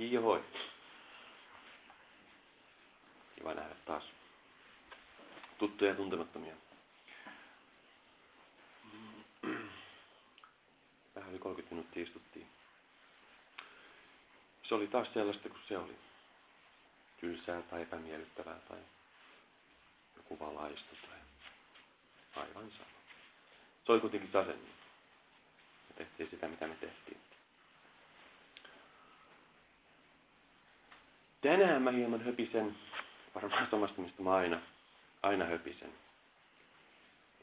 Hoi. Kiva nähdä taas tuttuja ja tuntemattomia. Vähän yli 30 minuuttia istuttiin. Se oli taas sellaista kuin se oli. Tylsää tai epämiellyttävää tai joku valaistu tai aivan sama. Se oli kuitenkin taas niin. Me tehtiin sitä, mitä me tehtiin. Tänään mä hieman höpisen, varmaan samasta mistä mä aina, aina höpisen.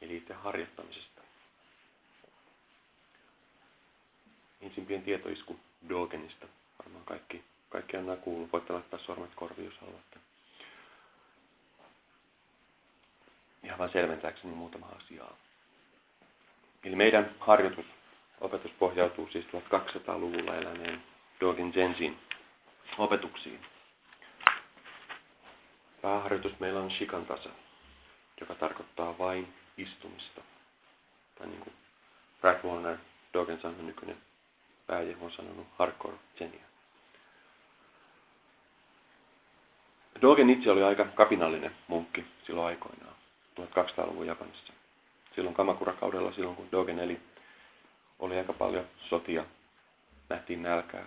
Eli itse harjoittamisesta. Ensin pieni tietoisku Dogenista. Varmaan kaikki, kaikki nämä kuullut. Voitte laittaa sormet korviin, jos haluatte. Ihan vain selventääkseni muutama asiaa. Eli meidän harjoitus, opetus pohjautuu siis 1200-luvulla eläneen Dogen Jensin opetuksiin. Pääharjoitus meillä on shikantasa, joka tarkoittaa vain istumista. Tai niin kuin Brad Warner, Dogen sanoi nykyinen pääje, on sanonut hardcore genia. Dogen itse oli aika kapinallinen munkki silloin aikoinaan, 1200-luvun Japanissa. Silloin Kamakura-kaudella, silloin kun Dogen eli, oli aika paljon sotia, nähtiin nälkää,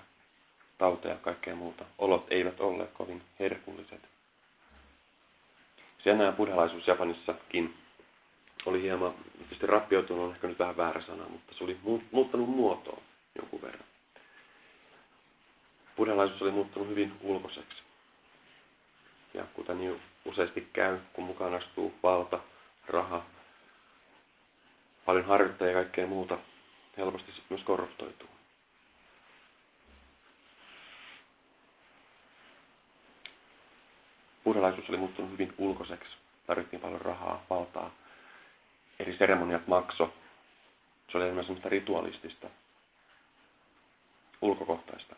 tauteja ja kaikkea muuta. Olot eivät olleet kovin herkulliset. Sen ajan buddhalaisuus Japanissakin oli hieman, tietysti rappioitunut on ehkä nyt vähän väärä sana, mutta se oli muuttanut muotoa jonkun verran. Buddhalaisuus oli muuttunut hyvin ulkoiseksi. Ja kuten niin useasti käy, kun mukaan astuu valta, raha, paljon harjoittajia ja kaikkea muuta, helposti myös korruptoituu. Buddhalaisuus oli muuttunut hyvin ulkoiseksi. Tarvittiin paljon rahaa, valtaa. Eri seremoniat makso. Se oli enemmän semmoista ritualistista, ulkokohtaista.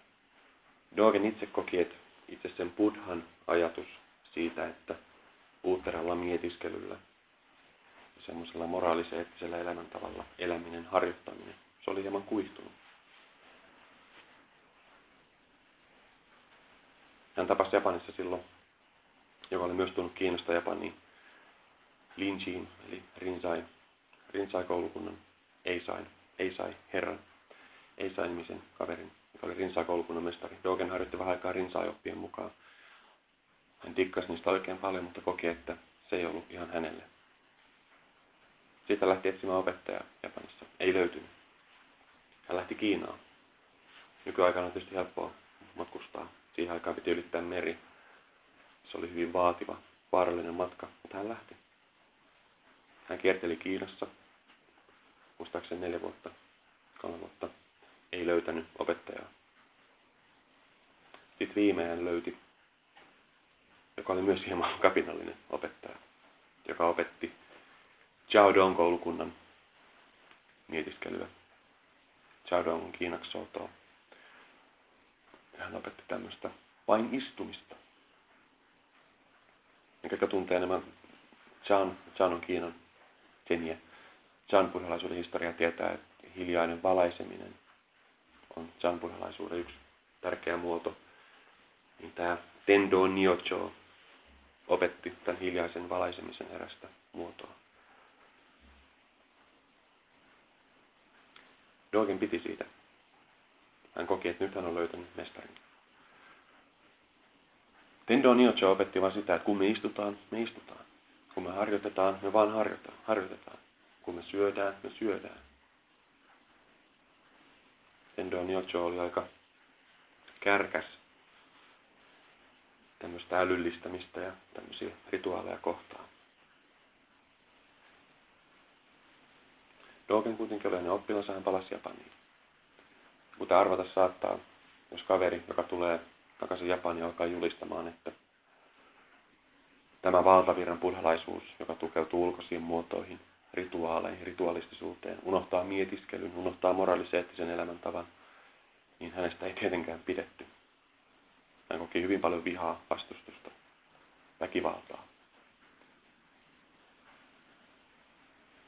Dogen itse koki, että itse sen buddhan ajatus siitä, että uutteralla mietiskelyllä ja semmoisella moraalisen elämäntavalla eläminen, harjoittaminen, se oli hieman kuihtunut. Hän tapasi Japanissa silloin joka oli myös tullut Kiinasta Japaniin, Linjiin, eli Rinzai, Rinzai-koulukunnan Eisain, Eisai herran, Eisai-nimisen kaverin, joka oli Rinzai-koulukunnan mestari. Dogen harjoitti vähän aikaa Rinzai-oppien mukaan. Hän dikkasi niistä oikein paljon, mutta koki, että se ei ollut ihan hänelle. Siitä lähti etsimään opettajaa Japanissa. Ei löytynyt. Hän lähti Kiinaan. Nykyaikana on tietysti helppoa matkustaa. Siihen aikaan piti ylittää meri se oli hyvin vaativa, vaarallinen matka, mutta hän lähti. Hän kierteli Kiinassa, muistaakseni neljä vuotta, kolme vuotta, ei löytänyt opettajaa. Sitten viimein löyti, joka oli myös hieman kapinallinen opettaja, joka opetti Dong koulukunnan mietiskelyä. Dong on kiinaksi soutoa. Hän opetti tämmöistä vain istumista mikä tuntee enemmän Chan, Chan on Kiinan Kenia. Chan buddhalaisuuden historia tietää, että hiljainen valaiseminen on Chan buddhalaisuuden yksi tärkeä muoto. Niin tämä Tendo Nyocho opetti tämän hiljaisen valaisemisen erästä muotoa. Dogen piti siitä. Hän koki, että nyt hän on löytänyt mestarin. Tendo Niocho opetti vain sitä, että kun me istutaan, me istutaan. Kun me harjoitetaan, me vaan harjoitetaan. harjoitetaan. Kun me syödään, me syödään. Tendo Niocho oli aika kärkäs tämmöistä älyllistämistä ja tämmöisiä rituaaleja kohtaan. Dogen kuitenkin oli ne oppilas, hän palasi Japaniin. Mutta arvata saattaa, jos kaveri, joka tulee takaisin Japaniin alkaa julistamaan, että tämä valtavirran buddhalaisuus, joka tukeutuu ulkoisiin muotoihin, rituaaleihin, ritualistisuuteen, unohtaa mietiskelyn, unohtaa moraaliseettisen elämäntavan, niin hänestä ei tietenkään pidetty. Hän koki hyvin paljon vihaa, vastustusta, väkivaltaa.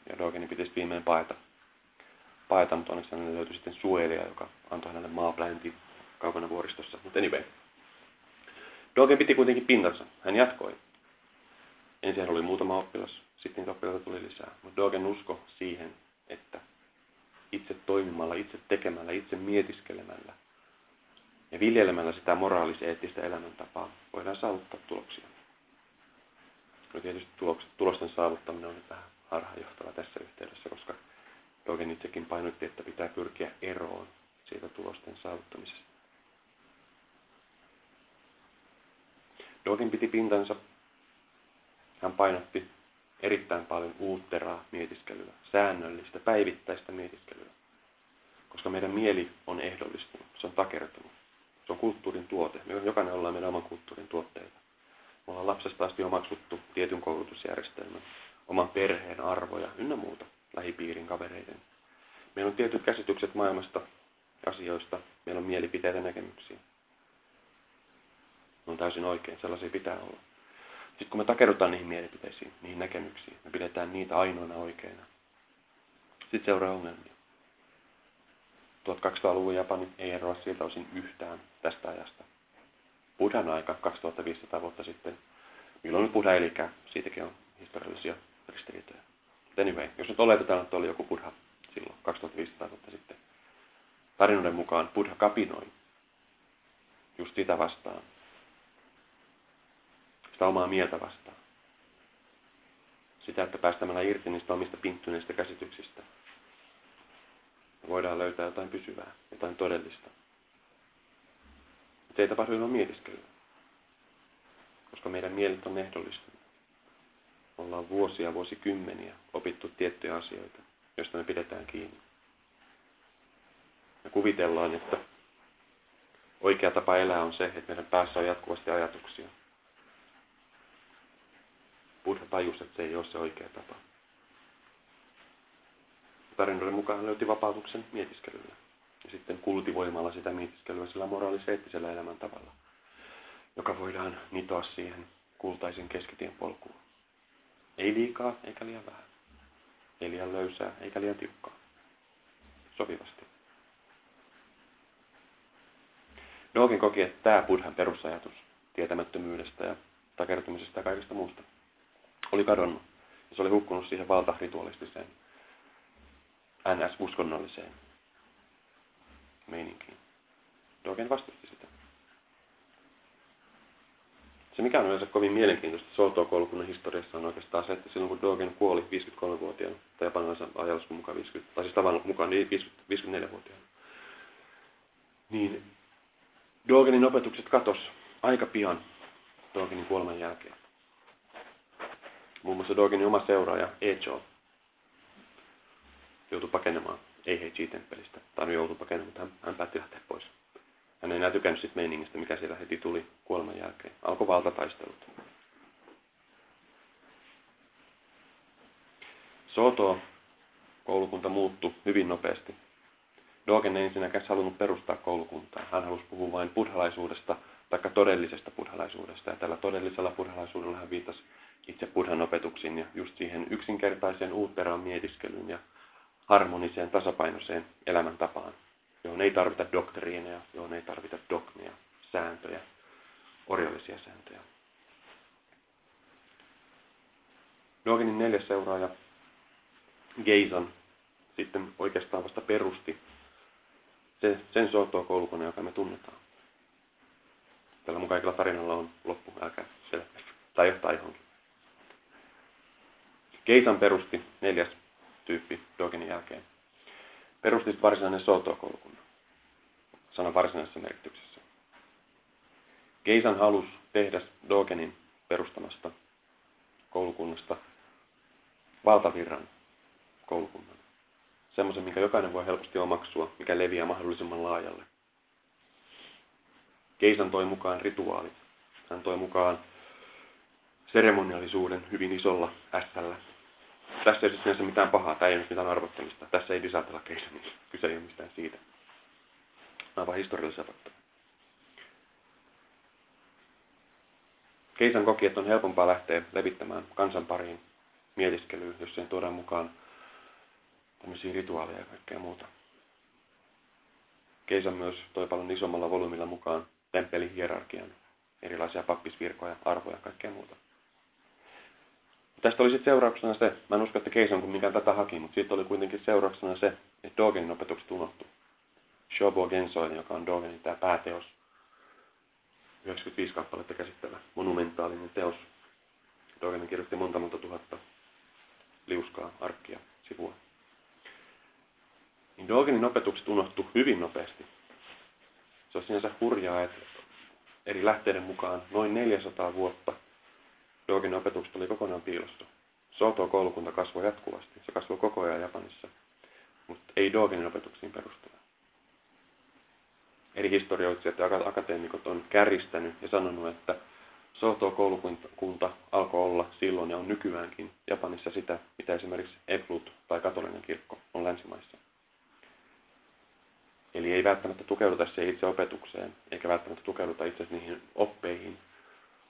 Ja Dogeni pitäisi viimein paeta. Paeta, mutta onneksi hänelle löytyi sitten suojelija, joka antoi hänelle maaplänti kaukana vuoristossa. Mutta anyway. Dogen piti kuitenkin pintansa. Hän jatkoi. Ensin hän oli muutama oppilas, sitten oppilaita tuli lisää. Mutta Dogen usko siihen, että itse toimimalla, itse tekemällä, itse mietiskelemällä ja viljelemällä sitä moraalis-eettistä elämäntapaa voidaan saavuttaa tuloksia. No tietysti tulosten saavuttaminen on vähän harhaanjohtava tässä yhteydessä, koska Dogen itsekin painotti, että pitää pyrkiä eroon siitä tulosten saavuttamisesta. Dogen piti pintansa. Hän painotti erittäin paljon uutteraa mietiskelyä, säännöllistä, päivittäistä mietiskelyä. Koska meidän mieli on ehdollistunut, se on takertunut. Se on kulttuurin tuote. Me jokainen ollaan meidän oman kulttuurin tuotteita. Me ollaan lapsesta asti omaksuttu tietyn koulutusjärjestelmän, oman perheen arvoja ynnä muuta, lähipiirin kavereiden. Meillä on tietyt käsitykset maailmasta, asioista, meillä on mielipiteitä näkemyksiä. Ne on täysin oikein, sellaisia pitää olla. Sitten kun me takerrutaan niihin mielipiteisiin, niihin näkemyksiin, me pidetään niitä ainoana oikeina. Sitten seuraa ongelmia. 1200-luvun Japani ei eroa siltä osin yhtään tästä ajasta. Buddhan aika 2500 vuotta sitten, milloin Buddha elikään, siitäkin on historiallisia ristiriitoja. Anyway, jos nyt oletetaan, että oli joku Buddha silloin 2500 vuotta sitten, tarinoiden mukaan Buddha kapinoi just sitä vastaan, sitä omaa mieltä vastaan. Sitä, että päästämällä irti niistä omista pinttyneistä käsityksistä. Me voidaan löytää jotain pysyvää, jotain todellista. Se ei tapahdu ilman mietiskelyä. Koska meidän mielet on ehdollistunut. Ollaan vuosia, vuosikymmeniä opittu tiettyjä asioita, joista me pidetään kiinni. Ja kuvitellaan, että oikea tapa elää on se, että meidän päässä on jatkuvasti ajatuksia, Buddha tajusi, että se ei ole se oikea tapa. Tarinoiden mukaan hän löyti vapautuksen mietiskelyllä. Ja sitten kultivoimalla sitä mietiskelyä sillä moraaliseettisellä elämäntavalla, joka voidaan nitoa siihen kultaisen keskitien polkuun. Ei liikaa eikä liian vähän. Ei liian löysää eikä liian tiukkaa. Sopivasti. Dogen koki, että tämä Buddhan perusajatus tietämättömyydestä ja takertumisesta ja kaikesta muusta oli kadonnut. Ja se oli hukkunut siihen valtaritualistiseen NS-uskonnolliseen meininkiin. Dogen vastusti sitä. Se mikä on yleensä kovin mielenkiintoista Soltoa-koulukunnan historiassa on oikeastaan se, että silloin kun Dogen kuoli 53-vuotiaana, tai japanilaisen ajatuskun mukaan 50, tai siis tavan mukaan niin 54-vuotiaana, niin Dogenin opetukset katos aika pian Dogenin kuoleman jälkeen. Muun muassa Dogenin oma seuraaja Echo joutui pakenemaan Eiheiji-temppelistä. Tai joutui pakenemaan, mutta hän, hän päätti lähteä pois. Hän ei enää tykännyt siitä meiningistä, mikä siellä heti tuli kuoleman jälkeen. Alkoi valtataistelut. Soto koulukunta muuttui hyvin nopeasti. Dogen ei ensinnäkään halunnut perustaa koulukuntaa. Hän halusi puhua vain buddhalaisuudesta, tai todellisesta buddhalaisuudesta. Ja tällä todellisella buddhalaisuudella hän viittasi itse Buddhan opetuksiin ja just siihen yksinkertaiseen uutteraan mietiskelyyn ja harmoniseen tasapainoiseen elämäntapaan, johon ei tarvita doktriineja, johon ei tarvita dogmia, sääntöjä, orjallisia sääntöjä. Dogenin neljäs seuraaja Geizan sitten oikeastaan vasta perusti se, sen Soto-koulukunnan, joka me tunnetaan. Tällä mun kaikilla tarinalla on loppu, älkää selviä. Tai johtaa johonkin. Keisan perusti, neljäs tyyppi Dogenin jälkeen. Perusti varsinainen Soto-koulukunnan. Sanan varsinaisessa merkityksessä. Keisan halus tehdä Dogenin perustamasta koulukunnasta valtavirran koulukunnan. Semmoisen, minkä jokainen voi helposti omaksua, mikä leviää mahdollisimman laajalle. Keisan toi mukaan rituaalit. Hän toi mukaan seremoniallisuuden hyvin isolla S-llä tässä ei ole sinänsä mitään pahaa, tämä ei ole mitään arvottamista. Tässä ei lisätellä keistä, niin kyse ei ole mistään siitä. Nämä on vain historiallisia faktoja. Keisan koki, että on helpompaa lähteä levittämään kansan pariin mietiskelyyn, jos sen tuodaan mukaan tämmöisiä rituaaleja ja kaikkea muuta. Keisa myös toi paljon isommalla volyymilla mukaan temppelihierarkian, erilaisia pappisvirkoja, arvoja ja kaikkea muuta. Tästä oli sitten seurauksena se, mä en usko, että Keisa on mikään tätä haki, mutta siitä oli kuitenkin seurauksena se, että Dogenin opetukset unohtui. Shobo Gensoin, joka on Dogenin tämä pääteos, 95 kappaletta käsittävä monumentaalinen teos. Dogenin kirjoitti monta monta tuhatta liuskaa, arkkia, sivua. Niin Dogenin opetukset unohtu hyvin nopeasti. Se on sinänsä hurjaa, että eri lähteiden mukaan noin 400 vuotta Dogenin opetukset oli kokonaan piilossa. Soto-koulukunta kasvoi jatkuvasti. Se kasvoi koko ajan Japanissa, mutta ei Dogenin opetuksiin perustuen eri historioitsijat ja akateemikot on kärjistänyt ja sanonut, että Soto-koulukunta alkoi olla silloin ja on nykyäänkin Japanissa sitä, mitä esimerkiksi Eklut tai katolinen kirkko on länsimaissa. Eli ei välttämättä tukeuduta siihen itse opetukseen, eikä välttämättä tukeuduta itse niihin oppeihin,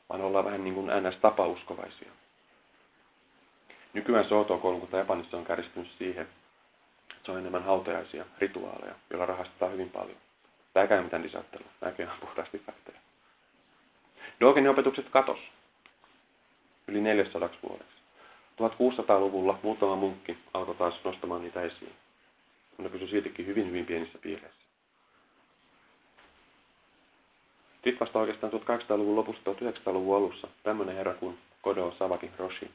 vaan ollaan vähän niin kuin NS-tapauskovaisia. Nykyään Soto-koulukunta Japanissa on kärjistynyt siihen, että se on enemmän hautajaisia, rituaaleja, joilla rahastetaan hyvin paljon. Tämä ei mitään lisäyttelyä. Tämäkin on puhtaasti fakteja. Dogenin opetukset katos yli 400 vuodeksi. 1600-luvulla muutama munkki alkoi taas nostamaan niitä esiin. Ne pysyi siltikin hyvin, hyvin pienissä piireissä. Sitten vasta oikeastaan 1800-luvun lopussa 1900-luvun alussa tämmöinen herra kuin Kodo Savaki Roshi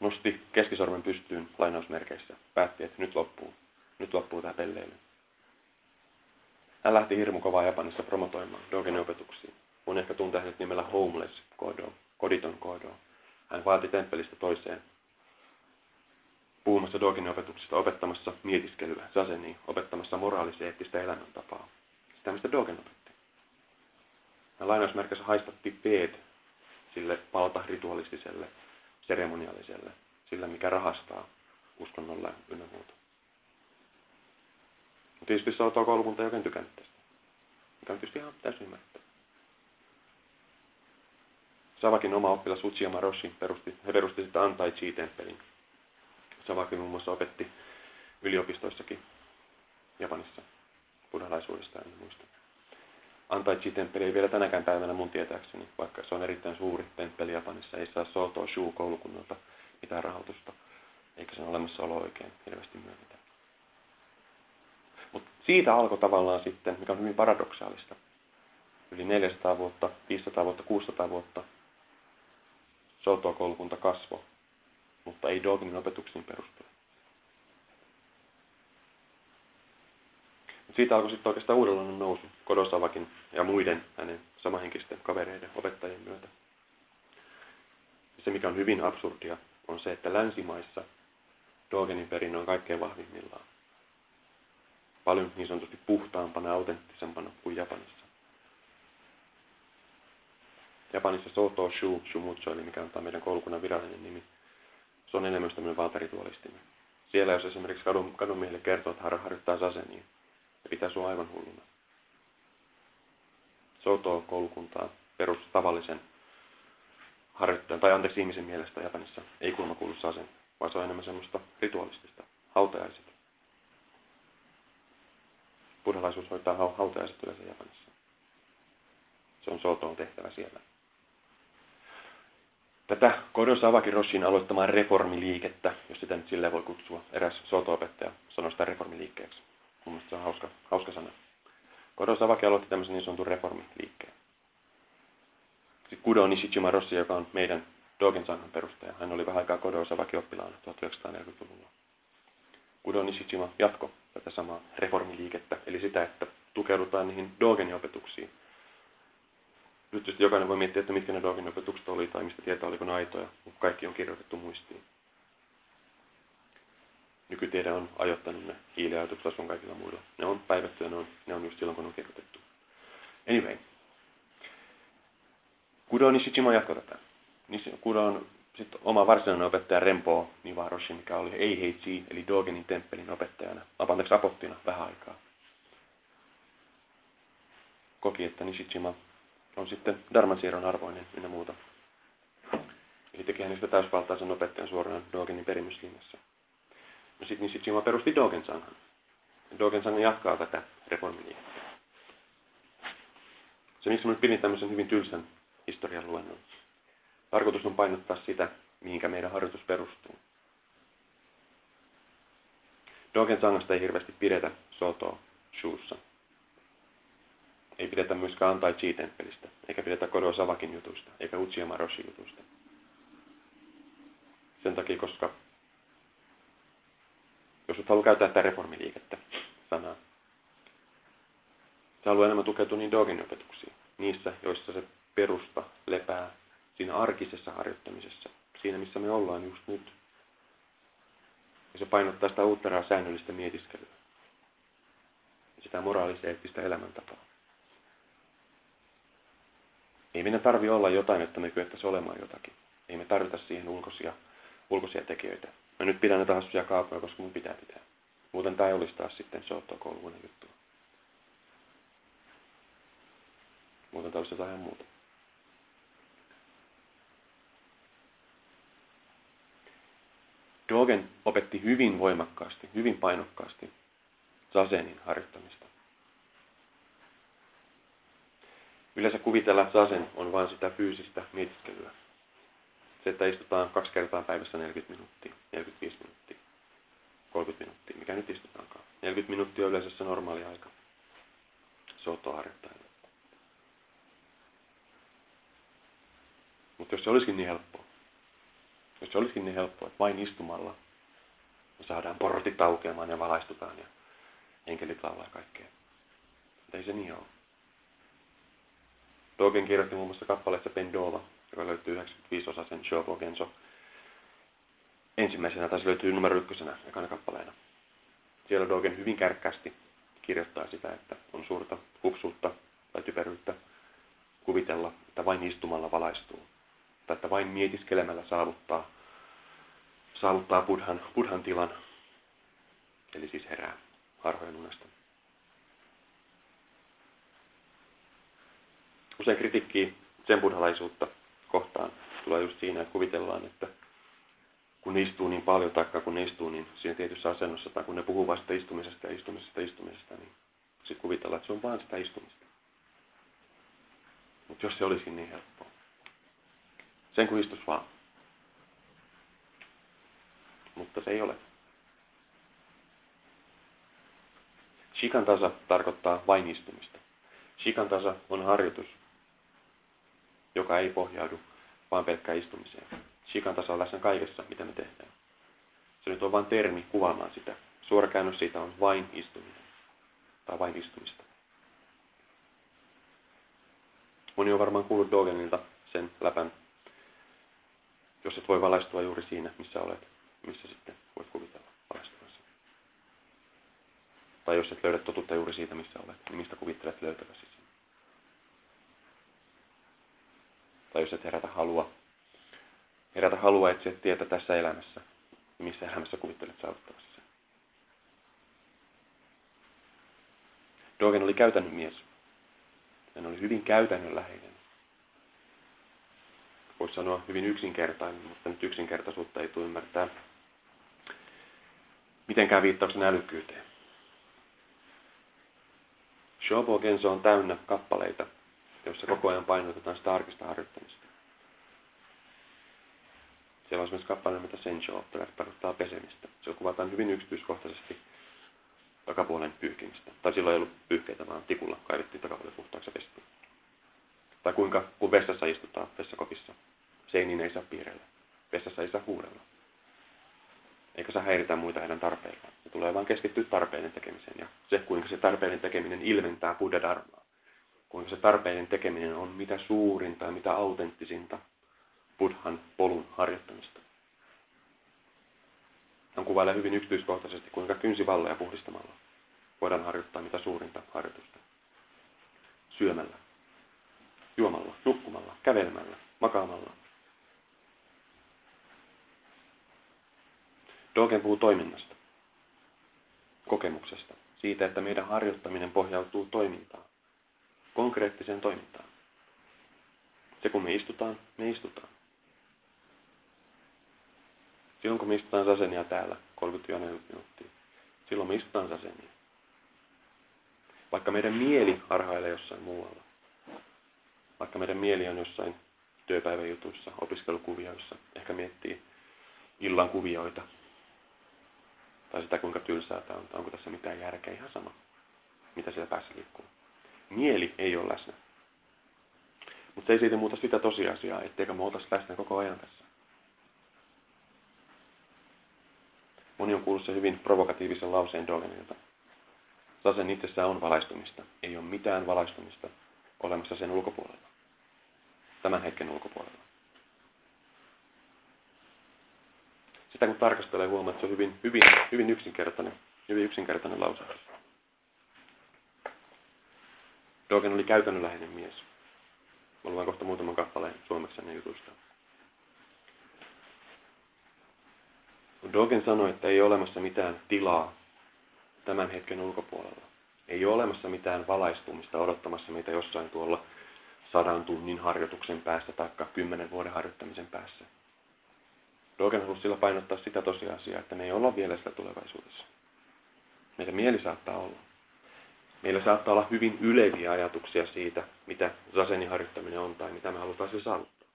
nosti keskisormen pystyyn lainausmerkeissä. Päätti, että nyt loppuu. Nyt loppuu tämä pelleily. Hän lähti hirmu kovaa Japanissa promotoimaan Dogenin opetuksia. Mun ehkä tuntee hänet nimellä Homeless Kodo, Koditon Kodo. Hän vaati temppelistä toiseen puhumassa Dogenin opetuksista, opettamassa mietiskelyä, saseni, opettamassa moraalisia-eettistä elämäntapaa. Sitä, mistä Dogen opetti. Hän lainausmerkissä haistatti peet sille palta-ritualistiselle, seremoniaaliselle, sillä mikä rahastaa uskonnolla ynnä muuta. Tietysti se on koulukunta, joka tykännyt tästä. Mikä on tietysti ihan täysin ymmärrettävä. Savakin oma oppilas Uchiyama Roshi perusti, he perusti sitten Antai Chi-temppelin. Savakin muun muassa opetti yliopistoissakin Japanissa buddhalaisuudesta, en muista. Antai Chi-temppeli ei vielä tänäkään päivänä mun tietääkseni, vaikka se on erittäin suuri temppeli Japanissa. Ei saa Soto Shu koulukunnalta mitään rahoitusta, eikä sen olemassaolo oikein hirveästi myönnetä. Mutta siitä alkoi tavallaan sitten, mikä on hyvin paradoksaalista. Yli 400 vuotta, 500 vuotta, 600 vuotta Soto-koulukunta kasvoi, mutta ei dogmin opetuksiin perustuen. Siitä alkoi sitten oikeastaan uudenlainen nousu Kodosavakin ja muiden hänen samahenkisten kavereiden opettajien myötä. Se, mikä on hyvin absurdia, on se, että länsimaissa Dogenin perinnö on kaikkein vahvimmillaan paljon niin sanotusti puhtaampana ja autenttisempana kuin Japanissa. Japanissa Soto Shu Shumutsu, eli mikä on meidän koulukunnan virallinen nimi, se on enemmän tämmöinen valtaritualistinen. Siellä jos esimerkiksi kadun, kadun miehille kertoo, että harjoittaa sasenia, ja pitää sua aivan hulluna. Soto-koulukuntaa perus tavallisen harjoittajan, tai anteeksi ihmisen mielestä Japanissa, ei kuulemma kuulu sasen, vaan se on enemmän semmoista rituaalistista, hautajaiset buddhalaisuus hoitaa hautajaiset yleensä Japanissa. Se on Sotoon tehtävä siellä. Tätä Kodo Savaki Roshin aloittamaa reformiliikettä, jos sitä nyt silleen voi kutsua, eräs Soto-opettaja sanoi sitä reformiliikkeeksi. Mun se on hauska, hauska sana. Kodo Savaki aloitti tämmöisen niin sanotun reformiliikkeen. Sitten Kudo Nishijima Rossi, joka on meidän Dogen Sanhan perustaja, hän oli vähän aikaa Kodo Savaki oppilaana 1940-luvulla. Kudo Nishijima jatko tätä samaa reformiliikettä, eli sitä, että tukeudutaan niihin Dogenin opetuksiin. Nyt jokainen voi miettiä, että mitkä ne Dogenin opetukset oli tai mistä tietää, oliko ne aitoja, mutta kaikki on kirjoitettu muistiin. Nykytiede on ajoittanut ne hiiliajatukset on kaikilla muilla. Ne on päivättyä, ne on, ne on just silloin, kun on kirjoitettu. Anyway. Kudo Nishijima jatkoi tätä. Kudo on sitten oma varsinainen opettaja Rempo Nivaroshi, mikä oli Eiheitsi, eli Dogenin temppelin opettajana, anteeksi apottina vähän aikaa. Koki, että Nishijima on sitten Dharmansiirron arvoinen ynnä muuta. Eli teki hänestä täysvaltaisen opettajan suoraan Dogenin perimyslinjassa. No sitten Nishijima perusti Dogen Sanhan. Dogen Sangha jatkaa tätä reformiliikettä. Se, miksi minä pidin tämmöisen hyvin tylsän historian luennon. Tarkoitus on painottaa sitä, mihinkä meidän harjoitus perustuu. Dogen Sangasta ei hirveästi pidetä Soto Shuussa. Ei pidetä myöskään Antai Chi-temppelistä, eikä pidetä Kodo Savakin jutusta, eikä Utsiyama Roshi jutusta. Sen takia, koska jos et halua käyttää tätä reformiliikettä sanaa, se haluaa enemmän tukeutua niin Dogen opetuksiin, niissä, joissa se perusta lepää siinä arkisessa harjoittamisessa, siinä missä me ollaan just nyt. Ja se painottaa sitä uutteraa säännöllistä mietiskelyä. Sitä moraalisia elämäntapaa. Ei meidän tarvi olla jotain, että me kyettäisiin olemaan jotakin. Ei me tarvita siihen ulkoisia, ulkoisia tekijöitä. Mä nyt pidän näitä hassuja kaapoja, koska mun pitää pitää. Muuten tämä olisi taas sitten Sootto-kouluinen juttu. Muuten tämä olisi jotain muuta. Dogen opetti hyvin voimakkaasti, hyvin painokkaasti sasenin harjoittamista. Yleensä kuvitella sasen on vain sitä fyysistä mietiskelyä. Se, että istutaan kaksi kertaa päivässä 40 minuuttia, 45 minuuttia, 30 minuuttia, mikä nyt istutaankaan. 40 minuuttia on yleensä se normaali aika. Sotoharjoittajille. Mutta jos se olisikin niin helppoa, jos se olisikin niin helppoa, että vain istumalla me saadaan portit aukeamaan ja valaistutaan ja enkelit laulaa kaikkea. Mutta ei se niin ole. Dogen kirjoitti muun muassa kappaleessa Pendova, joka löytyy 95-osaisen Shobo Genso. Ensimmäisenä taas löytyy numero ykkösenä ekana kappaleena. Siellä Dogen hyvin kärkkäästi kirjoittaa sitä, että on suurta hupsuutta tai typeryyttä kuvitella, että vain istumalla valaistuu. Tai että vain mietiskelemällä saavuttaa, saavuttaa buddhan, buddhan tilan, eli siis herää harhojen unesta. Usein kritiikkiä sen buddhalaisuutta kohtaan tulee just siinä, että kuvitellaan, että kun istuu niin paljon, taikka kun istuu niin siinä tietyssä asennossa, tai kun ne puhuu vasta istumisesta ja istumisesta ja istumisesta, niin sitten kuvitellaan, että se on vain sitä istumista. Mutta jos se olisi niin helppoa. Sen kun istus vaan. Mutta se ei ole. Shikan tasa tarkoittaa vain istumista. Shikan tasa on harjoitus, joka ei pohjaudu vaan pelkkään istumiseen. Shikan tasa on läsnä kaikessa, mitä me tehdään. Se nyt on vain termi kuvaamaan sitä. Suora käännös siitä on vain istuminen. Tai vain istumista. Moni on varmaan kuullut Dogenilta sen läpän, jos et voi valaistua juuri siinä, missä olet, missä sitten voit kuvitella valaistuvasi. Tai jos et löydä totuutta juuri siitä, missä olet, niin mistä kuvittelet löytäväsi sen. Tai jos et herätä halua, herätä halua etsiä tietä tässä elämässä, missä elämässä kuvittelet saavuttavasi sen. Dogen oli käytännön mies. Hän oli hyvin käytännönläheinen. Voisi sanoa hyvin yksinkertainen, mutta nyt yksinkertaisuutta ei tule ymmärtää mitenkään viittauksen älykkyyteen. Shobo Genso on täynnä kappaleita, jossa koko ajan painotetaan sitä arkista harjoittamista. Siellä on esimerkiksi kappale nimeltä Sencho, tarkoittaa pesemistä. Se kuvataan hyvin yksityiskohtaisesti takapuolen pyyhkimistä. Tai silloin ei ollut pyyhkeitä, vaan tikulla kaivettiin takapuolen puhtaaksi ja. Tai kuinka, kun vessassa istutaan vessakopissa, seiniin ei saa piirrellä. Vessassa ei saa huudella. Eikä saa häiritä muita heidän tarpeillaan. Se tulee vain keskittyä tarpeiden tekemiseen. Ja se, kuinka se tarpeiden tekeminen ilmentää Buddha Dharmaa kuinka se tarpeiden tekeminen on mitä suurinta ja mitä autenttisinta buddhan polun harjoittamista. Hän kuvailee hyvin yksityiskohtaisesti, kuinka kynsivalleja puhdistamalla voidaan harjoittaa mitä suurinta harjoitusta. Syömällä, juomalla, nukkumalla, kävelemällä, makaamalla. Dogen puhuu toiminnasta, kokemuksesta, siitä, että meidän harjoittaminen pohjautuu toimintaan konkreettiseen toimintaan. Se kun me istutaan, me istutaan. Silloin kun me istutaan sasenia täällä 30-40 minuuttia, silloin me istutaan sasenia. Vaikka meidän mieli harhailee jossain muualla. Vaikka meidän mieli on jossain työpäivän jutuissa, opiskelukuvioissa, ehkä miettii illan kuvioita. Tai sitä, kuinka tylsää tämä on, onko tässä mitään järkeä, ihan sama, mitä siellä päässä liikkuu. Mieli ei ole läsnä. Mutta se ei siitä muuta sitä tosiasiaa, etteikö me oltaisi läsnä koko ajan tässä. Moni on kuullut se hyvin provokatiivisen lauseen Dogenilta. Sasen itsessään on valaistumista. Ei ole mitään valaistumista olemassa sen ulkopuolella. Tämän hetken ulkopuolella. Sitä kun tarkastelee, huomaa, että se on hyvin, hyvin, hyvin yksinkertainen, hyvin yksinkertainen lause. Dogen oli käytännönläheinen mies. Mä luen kohta muutaman kappaleen suomeksi hänen jutusta. Dogen sanoi, että ei ole olemassa mitään tilaa tämän hetken ulkopuolella. Ei ole olemassa mitään valaistumista odottamassa meitä jossain tuolla sadan tunnin harjoituksen päässä tai kymmenen vuoden harjoittamisen päässä. Dogen halusi sillä painottaa sitä tosiasiaa, että me ei olla vielä sitä tulevaisuudessa. Meidän mieli saattaa olla. Meillä saattaa olla hyvin yleviä ajatuksia siitä, mitä Zasenin harjoittaminen on tai mitä me halutaan se saavuttaa.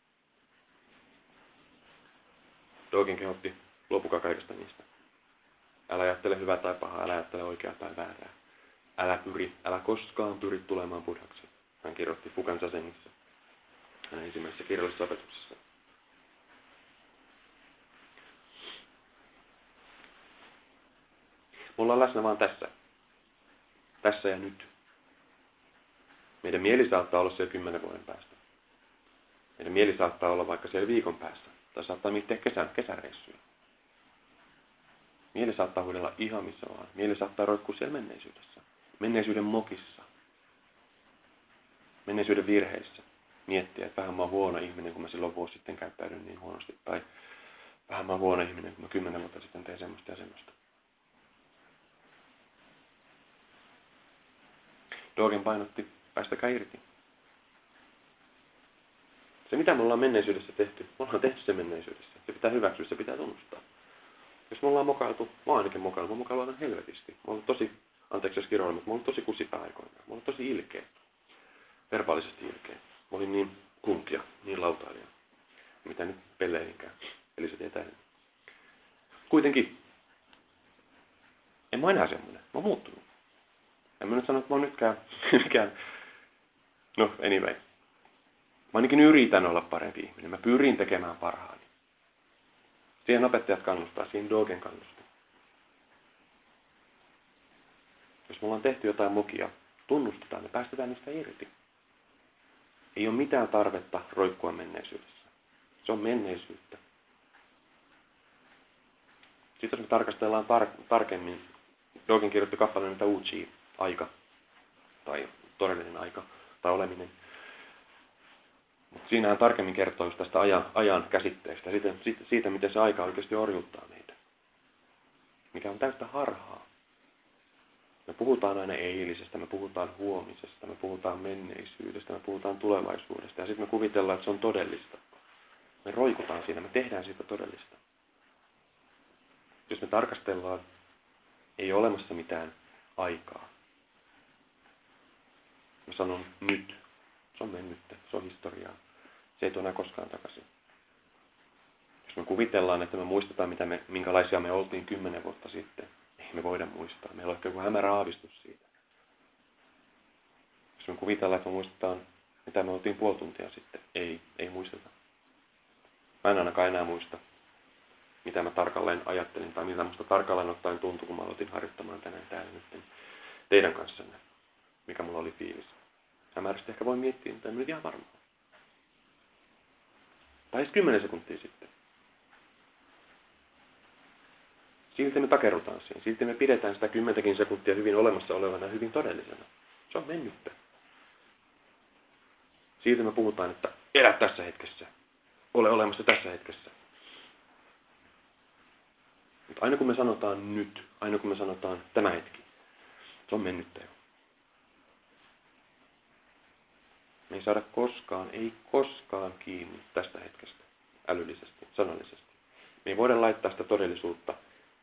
Dogen kehotti, luopukaa kaikesta niistä. Älä ajattele hyvää tai pahaa, älä ajattele oikeaa tai väärää. Älä pyri, älä koskaan pyri tulemaan buddhaksi. Hän kirjoitti Fukan Zazenissa, hänen ensimmäisessä kirjallisessa opetuksessa. Me ollaan läsnä vaan tässä. Tässä ja nyt. Meidän mieli saattaa olla siellä kymmenen vuoden päästä. Meidän mieli saattaa olla vaikka siellä viikon päässä. Tai saattaa miettiä kesän, kesäreissuja. Mieli saattaa huidella ihan missä vaan. Mieli saattaa roikkua siellä menneisyydessä. Menneisyyden mokissa. Menneisyyden virheissä. Miettiä, että vähän mä oon huono ihminen, kun mä silloin vuosi sitten käyttäydyn niin huonosti. Tai vähän mä oon huono ihminen, kun mä kymmenen vuotta sitten tein semmoista ja semmoista. Dogen painotti, päästäkää irti. Se mitä me ollaan menneisyydessä tehty, me ollaan tehty se menneisyydessä. Se pitää hyväksyä, se pitää tunnustaa. Jos me ollaan mokailtu, mä oon ainakin mokaillut, mä mokaillut aina helvetisti. Mä oon tosi, anteeksi jos kiroilla, mutta mä oon tosi kusipää aikoina. Mä oon tosi ilkeä. Verbaalisesti ilkeä. Mä olin niin kuntia, niin lautailija. Mitä nyt pelleilinkään. Eli se tietää enemmän. Kuitenkin, en mä enää semmoinen. Mä oon muuttunut. En mä nyt sano, että mä oon nytkään mikään. No, anyway. Mä ainakin yritän olla parempi ihminen. Mä pyrin tekemään parhaani. Siihen opettajat kannustaa, siihen Dogen kannustaa. Jos me ollaan tehty jotain mokia, tunnustetaan ja päästetään niistä irti. Ei ole mitään tarvetta roikkua menneisyydessä. Se on menneisyyttä. Sitten jos me tarkastellaan tar- tarkemmin, Dogen kirjoitti kappaleen niitä Uchi, aika, tai todellinen aika, tai oleminen. Siinä hän tarkemmin kertoo just tästä ajan, ajan käsitteestä, siitä, siitä, siitä, miten se aika oikeasti orjuttaa meitä. Mikä on täyttä harhaa. Me puhutaan aina eilisestä, me puhutaan huomisesta, me puhutaan menneisyydestä, me puhutaan tulevaisuudesta ja sitten me kuvitellaan, että se on todellista. Me roikutaan siinä, me tehdään siitä todellista. Jos me tarkastellaan, ei ole olemassa mitään aikaa. Mä sanon nyt. Se on mennyttä, se on historiaa. Se ei tule enää koskaan takaisin. Jos me kuvitellaan, että me muistetaan, mitä me, minkälaisia me oltiin kymmenen vuotta sitten, ei me voida muistaa. Meillä on ehkä joku hämärä aavistus siitä. Jos me kuvitellaan, että me muistetaan, mitä me oltiin puoli tuntia sitten, ei, ei muisteta. Mä en ainakaan enää muista, mitä mä tarkalleen ajattelin tai mitä musta tarkalleen ottaen tuntui, kun mä aloitin harjoittamaan tänään täällä nyt teidän kanssanne, mikä mulla oli fiilis. Hämärästi ehkä voi miettiä, mutta en nyt ihan varma. Tai edes 10 sekuntia sitten. Silti me takerrutaan siihen. Silti me pidetään sitä kymmentäkin sekuntia hyvin olemassa olevana ja hyvin todellisena. Se on mennyttä. Silti me puhutaan, että elä tässä hetkessä. Ole olemassa tässä hetkessä. Mutta aina kun me sanotaan nyt, aina kun me sanotaan tämä hetki, se on mennyttä jo. Me ei saada koskaan, ei koskaan kiinni tästä hetkestä älyllisesti, sanallisesti. Me ei voida laittaa sitä todellisuutta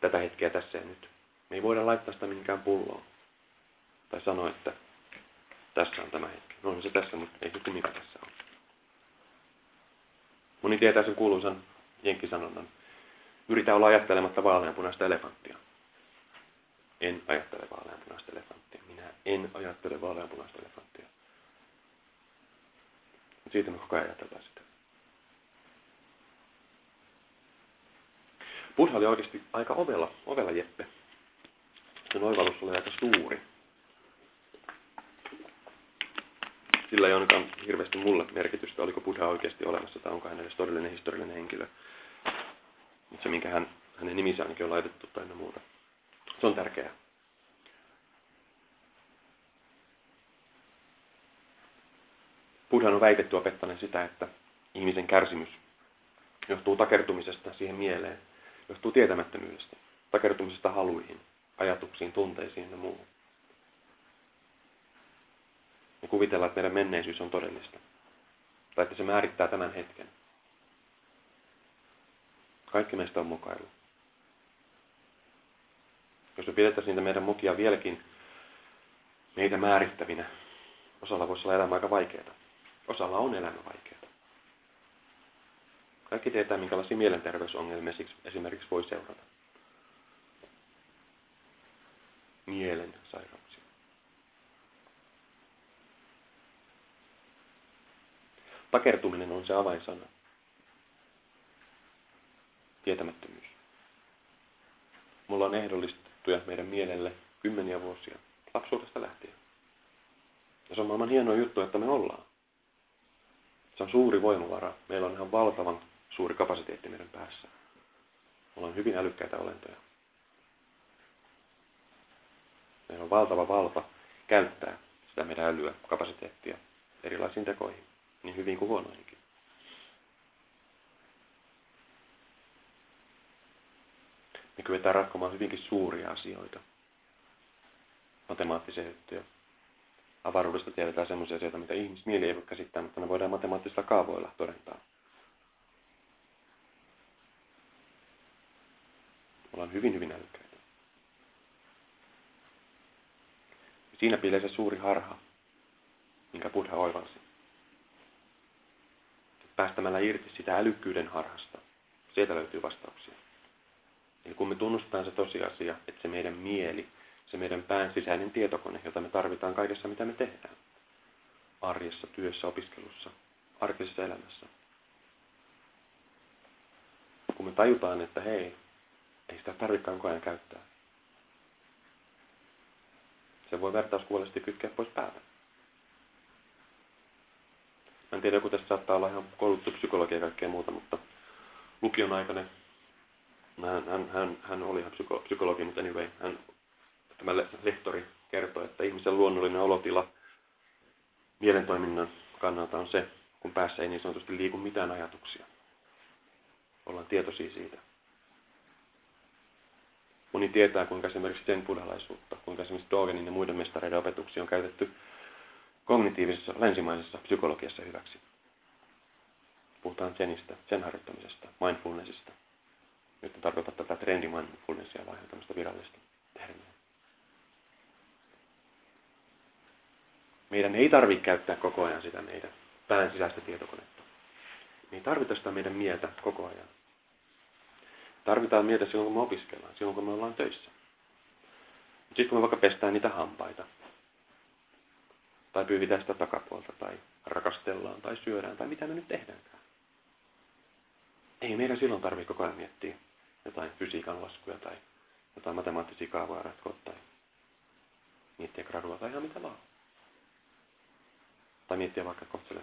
tätä hetkeä tässä ja nyt. Me ei voida laittaa sitä mihinkään pulloon. Tai sanoa, että Tässä on tämä hetki. No on se tässä, mutta ei sitten mikä tässä on. Moni tietää sen kuuluisan jenkkisanonnan. Yritä olla ajattelematta vaaleanpunaista elefanttia. En ajattele vaaleanpunaista elefanttia. Minä en ajattele vaaleanpunaista elefanttia. Siitä me koko ajan ajatellaan sitä. Buddha oli oikeasti aika ovella, ovella Jeppe. Sen oivallus oli aika suuri. Sillä ei ainakaan hirveästi mulle merkitystä, oliko Buddha oikeasti olemassa tai onko hän edes todellinen historiallinen henkilö. Mutta se, minkä hän, hänen nimissä ainakin on laitettu tai muuta. Se on tärkeää. Buddhan on väitetty opettaneen sitä, että ihmisen kärsimys johtuu takertumisesta siihen mieleen, johtuu tietämättömyydestä, takertumisesta haluihin, ajatuksiin, tunteisiin ja muuhun. Ja kuvitellaan, että meidän menneisyys on todellista. Tai että se määrittää tämän hetken. Kaikki meistä on mukailu. Jos me pidettäisiin niitä meidän mukia vieläkin meitä määrittävinä, osalla voisi olla elämä aika vaikeaa. Osalla on elämä vaikeaa. Kaikki tietää, minkälaisia mielenterveysongelmia esimerkiksi voi seurata. Mielen sairauksia. Takertuminen on se avainsana. Tietämättömyys. Mulla on ehdollistettuja meidän mielelle kymmeniä vuosia, lapsuudesta lähtien. Ja se on maailman hieno juttu, että me ollaan. Se on suuri voimavara. Meillä on ihan valtavan suuri kapasiteetti meidän päässä. Ollaan hyvin älykkäitä olentoja. Meillä on valtava valta käyttää sitä meidän älyä, kapasiteettia erilaisiin tekoihin, niin hyvin kuin huonoihinkin. Me kyetään ratkomaan hyvinkin suuria asioita. Matemaattisia juttuja. Avaruudesta tiedetään sellaisia asioita, mitä ihmismieli ei voi käsittää, mutta ne voidaan matemaattisilla kaavoilla todentaa. ollaan hyvin, hyvin älykkäitä. Siinä piilee se suuri harha, minkä Buddha oivalsi. Päästämällä irti sitä älykkyyden harhasta, sieltä löytyy vastauksia. Eli kun me tunnustetaan se tosiasia, että se meidän mieli, se meidän pään sisäinen tietokone, jota me tarvitaan kaikessa, mitä me tehdään. Arjessa, työssä, opiskelussa, arkisessa elämässä. Kun me tajutaan, että hei, ei sitä tarvitsekaan koko ajan käyttää. Se voi vertauskuolesti kytkeä pois päältä. Mä en tiedä, joku tässä saattaa olla ihan kouluttu psykologia ja kaikkea muuta, mutta lukion aikana hän, hän, hän, hän oli ihan psyko, psykologi, mutta anyway, hän, tämä lehtori kertoi, että ihmisen luonnollinen olotila mielentoiminnan kannalta on se, kun päässä ei niin sanotusti liiku mitään ajatuksia. Ollaan tietoisia siitä. Moni tietää, kuinka esimerkiksi sen buddhalaisuutta, kuinka esimerkiksi Dogenin ja muiden mestareiden opetuksia on käytetty kognitiivisessa länsimaisessa psykologiassa hyväksi. Puhutaan senistä, sen harjoittamisesta, mindfulnessista. Nyt en tarkoita tätä trendi mindfulnessia, vaan tämmöistä virallista termiä. Meidän ei tarvitse käyttää koko ajan sitä meidän pään sisäistä tietokonetta. Me ei tarvita sitä meidän mieltä koko ajan. Tarvitaan mieltä silloin, kun me opiskellaan, silloin, kun me ollaan töissä. Sitten kun me vaikka pestään niitä hampaita, tai pyyhitään sitä takapuolta, tai rakastellaan, tai syödään, tai mitä me nyt tehdäänkään. Ei meidän silloin tarvitse koko ajan miettiä jotain fysiikan laskuja, tai jotain matemaattisia kaavoja ratkoa, tai miettiä gradua, tai ihan mitä vaan. Tai miettiä vaikka kohta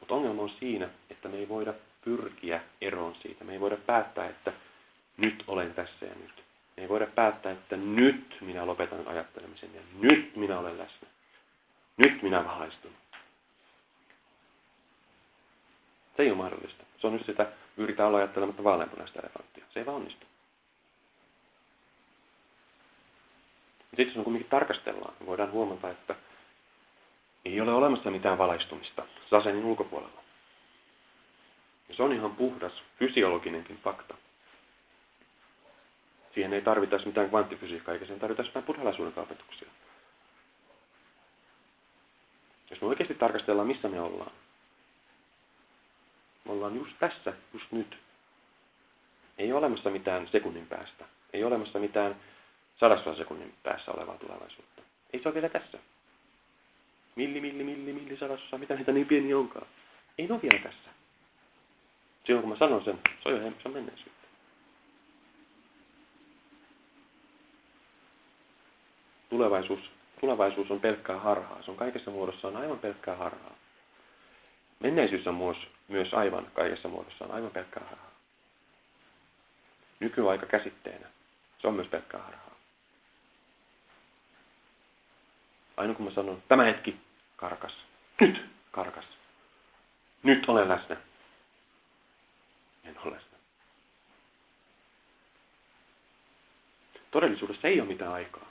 Mutta ongelma on siinä, että me ei voida pyrkiä eroon siitä. Me ei voida päättää, että nyt olen tässä ja nyt. Me ei voida päättää, että nyt minä lopetan ajattelemisen ja nyt minä olen läsnä. Nyt minä valaistun. Se ei ole mahdollista. Se on nyt sitä, yritä olla ajattelematta vaaleanpunaista elefanttia. Se ei vaan onnistu. Sitten on kuitenkin tarkastellaan, niin voidaan huomata, että ei ole olemassa mitään valaistumista sasenin ulkopuolella. Ja se on ihan puhdas fysiologinenkin fakta. Siihen ei tarvita mitään kvanttifysiikkaa, eikä siihen tarvita mitään buddhalaisuuden opetuksia. Jos me oikeasti tarkastellaan, missä me ollaan. Me ollaan just tässä, just nyt. Ei ole olemassa mitään sekunnin päästä. Ei ole olemassa mitään sadassa sekunnin päässä olevaa tulevaisuutta. Ei se ole vielä tässä. Milli, milli, milli, milli, sadassa, mitä niitä niin pieni onkaan. Ei ne ole vielä tässä. Silloin kun mä sanon sen, se on jo se menneisyyttä. Tulevaisuus, tulevaisuus on pelkkää harhaa. Se on kaikessa muodossaan aivan pelkkää harhaa. Menneisyys on myös, myös aivan kaikessa muodossaan aivan pelkkää harhaa. Nykyaika käsitteenä. Se on myös pelkkää harhaa. Aina kun mä sanon, tämä hetki, karkas. Nyt, karkas. Nyt olen läsnä. En ole läsnä. Todellisuudessa ei ole mitään aikaa.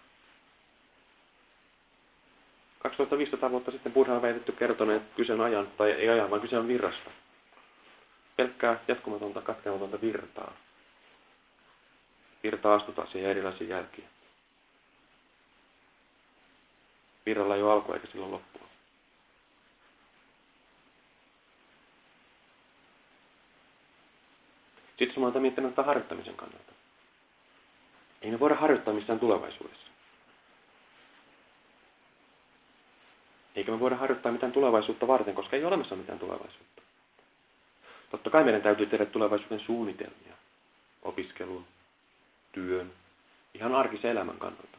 2500 vuotta sitten Buddha on väitetty kertoneen, että kyse on ajan, tai ei ajan, vaan kyse on virrasta. Pelkkää jatkumatonta, katkematonta virtaa. Virtaa astutaan siihen erilaisiin jälkiin. Virralla ei ole alkua eikä silloin loppua. Sitten mä oon miettinyt tämän harjoittamisen kannalta. Ei me voida harjoittaa missään tulevaisuudessa. Eikä me voida harjoittaa mitään tulevaisuutta varten, koska ei ole olemassa mitään tulevaisuutta. Totta kai meidän täytyy tehdä tulevaisuuden suunnitelmia. Opiskelun, työn, ihan arkisen elämän kannalta.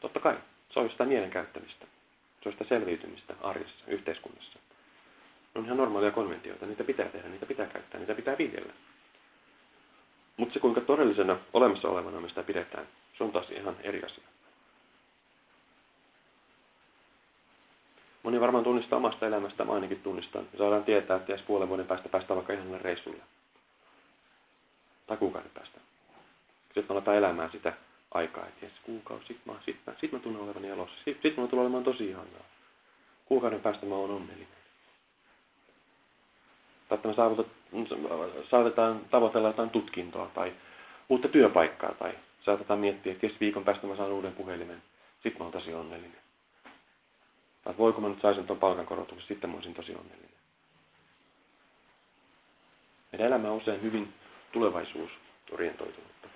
Totta kai. Se on sitä mielen käyttämistä. Se on sitä selviytymistä arjessa, yhteiskunnassa. Ne on ihan normaalia konventioita. Niitä pitää tehdä, niitä pitää käyttää, niitä pitää viljellä. Mutta se kuinka todellisena olemassa olevana me sitä pidetään, se on taas ihan eri asia. Moni varmaan tunnistaa omasta elämästä, mä ainakin tunnistan. Ja saadaan tietää, että jos puolen vuoden päästä päästään vaikka ihan reissulle. Tai kuukauden päästä. Sitten me aletaan elämään sitä aikaa, että jes, kuukausi, sit mä, sit mä, sit mä tunnen olevani elossa. Sitten sit mä tulen olemaan tosi ihanaa. Kuukauden päästä mä oon onnellinen. Tai että me saavutat, saatetaan tavoitella jotain tutkintoa tai uutta työpaikkaa tai saatetaan miettiä, että jes, viikon päästä mä saan uuden puhelimen. Sitten mä oon tosi onnellinen. Tai voiko mä nyt saisin tuon palkankorotuksen, sitten mä olisin tosi onnellinen. Meidän elämä on usein hyvin tulevaisuusorientoitunutta.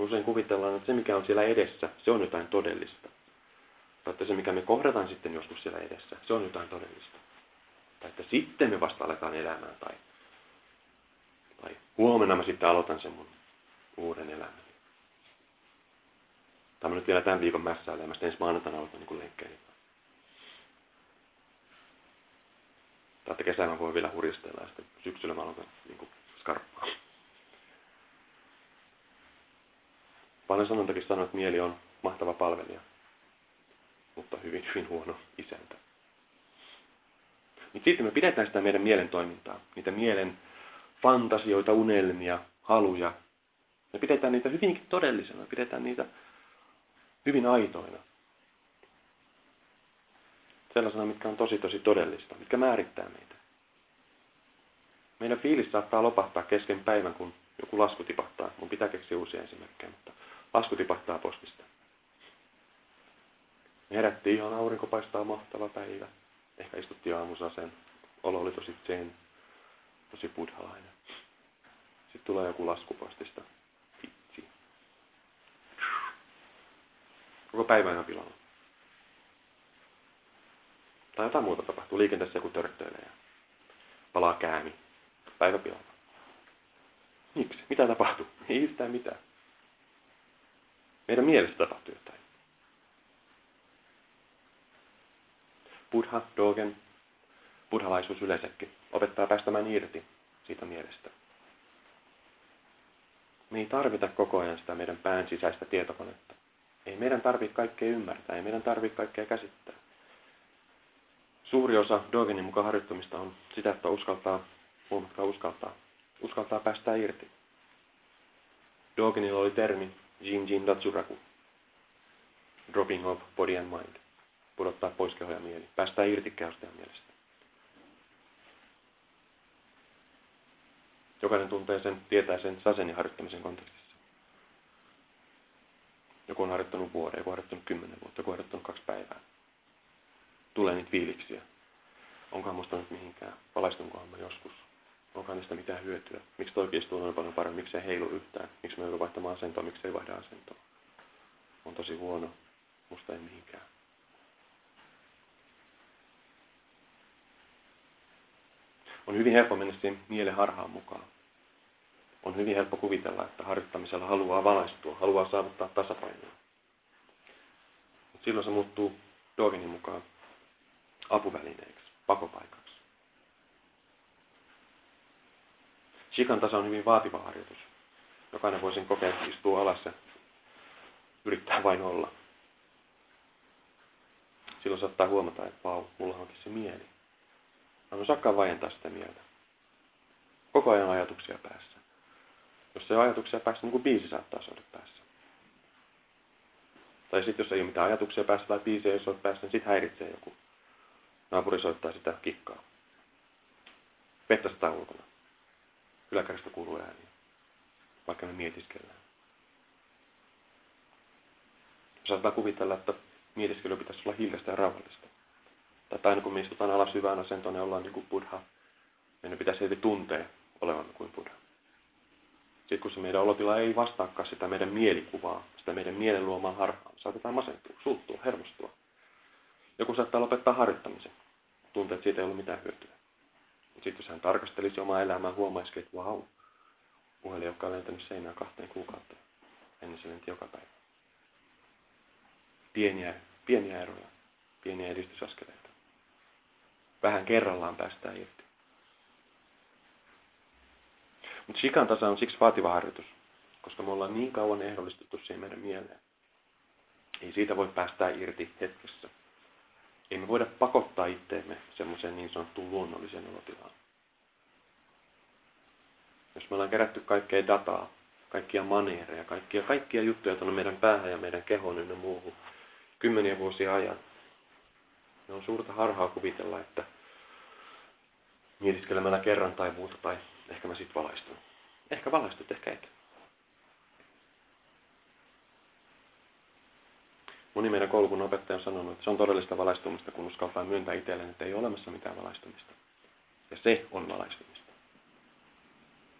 Usein kuvitellaan, että se mikä on siellä edessä, se on jotain todellista. Tai että se mikä me kohdataan sitten joskus siellä edessä, se on jotain todellista. Tai että sitten me vasta aletaan elämään. Tai, tai huomenna mä sitten aloitan sen mun uuden elämän. Tai mä nyt vielä tämän viikon mässäilen, mä sitten ensi maanantaina aloitan niin lenkkeihin. Tai että kesällä voi vielä hurjastella ja sitten syksyllä mä aloitan niin skarppaa. Paljon sanontakin sanoo, että mieli on mahtava palvelija, mutta hyvin, hyvin huono isäntä. Niin sitten me pidetään sitä meidän mielen toimintaa, niitä mielen fantasioita, unelmia, haluja. Me pidetään niitä hyvinkin todellisena, me pidetään niitä hyvin aitoina. Sellaisena, mitkä on tosi tosi todellista, mitkä määrittää meitä. Meidän fiilis saattaa lopahtaa kesken päivän, kun joku lasku tipahtaa. Mun pitää keksiä uusia esimerkkejä, mutta lasku tipahtaa postista. Me herättiin ihan aurinko paistaa mahtava päivä. Ehkä istuttiin aamusasen. Olo oli tosi zen, tosi buddhalainen. Sitten tulee joku lasku postista. Vitsi. Koko päivä on pilalla. Tai jotain muuta tapahtuu. Liikenteessä joku törttöilee ja palaa käämi. Päivä pilalla. Miksi? Mitä tapahtuu? Ei yhtään mitään. Meidän mielessä tapahtuu jotain. Buddha, Dogen, buddhalaisuus yleensäkin opettaa päästämään irti siitä mielestä. Me ei tarvita koko ajan sitä meidän pään sisäistä tietokonetta. Ei meidän tarvitse kaikkea ymmärtää, ei meidän tarvitse kaikkea käsittää. Suuri osa Dogenin mukaan harjoittamista on sitä, että uskaltaa, huomatkaa uskaltaa, uskaltaa päästää irti. Dogenilla oli termi Jin Jin Datsuraku. Dropping off body and mind. Pudottaa pois keho ja mieli. Päästää irti kehosta ja mielestä. Jokainen tuntee sen, tietää sen sasenin harjoittamisen kontekstissa. Joku on harjoittanut vuoden, joku on harjoittanut kymmenen vuotta, joku on harjoittanut kaksi päivää. Tulee niitä fiiliksiä. Onkohan musta nyt mihinkään? Valaistunkohan mä joskus? Onkohan niistä mitään hyötyä? Miksi toi istuu noin paljon paremmin? Miksi ei heilu yhtään? Miksi mä joudun vaihtamaan asentoa? Miksi ei vaihda asentoa? On tosi huono. Musta ei mihinkään. On hyvin helppo mennä siihen mielen harhaan mukaan. On hyvin helppo kuvitella, että harjoittamisella haluaa valaistua, haluaa saavuttaa tasapainoa. Mutta silloin se muuttuu Dogenin mukaan apuvälineeksi, pakopaikaksi. Shikan tasa on hyvin vaativa harjoitus. Jokainen voisin kokea, että istuu alas ja yrittää vain olla. Silloin saattaa huomata, että vau, mulla onkin se mieli. Mä en osaakaan vaientaa sitä mieltä. Koko ajan ajatuksia päässä. Jos ei ole ajatuksia päässä, niin kuin biisi saattaa soida päässä. Tai sitten jos ei ole mitään ajatuksia päässä tai biisi ei soida päässä, niin sitten häiritsee joku. Naapuri soittaa sitä kikkaa. Vettä ulkona. Yläkärjestä kuuluu ääni. Vaikka me mietiskellään. Saattaa kuvitella, että mietiskely pitäisi olla hiljaista ja rauhallista. Tai aina kun me istutaan alas hyvään asentoon, niin ollaan niin kuin buddha. Meidän pitäisi heti tuntea olevamme kuin buddha. Sitten kun se meidän olotila ei vastaakaan sitä meidän mielikuvaa, sitä meidän mielen luomaa harhaa, saatetaan masentua, suuttua, hermostua. Joku saattaa lopettaa harjoittamisen. Tuntee, että siitä ei ollut mitään hyötyä. Sitten jos hän tarkastelisi omaa elämää, huomaisikin, että vau, puhelin, joka on lentänyt seinään kahteen kuukautta. Ennen se lenti joka päivä. Pieniä, pieniä eroja, pieniä edistysaskeleita. Vähän kerrallaan päästään irti. Mutta shikan tasa on siksi vaativa harjoitus, koska me ollaan niin kauan ehdollistuttu siihen meidän mieleen. Ei siitä voi päästää irti hetkessä. Ei me voida pakottaa itteemme semmoiseen niin sanottuun luonnolliseen olotilaan. Jos me ollaan kerätty kaikkea dataa, kaikkia maneereja, kaikkia, kaikkia juttuja tuonne meidän päähän ja meidän kehoon ynnä muuhun kymmeniä vuosia ajan, niin on suurta harhaa kuvitella, että mietiskelemällä kerran tai muuta, tai ehkä mä sitten valaistun. Ehkä valaistut, ehkä et. Moni meidän koulukunnan opettaja on sanonut, että se on todellista valaistumista, kun uskaltaa myöntää itselleen, että ei ole olemassa mitään valaistumista. Ja se on valaistumista.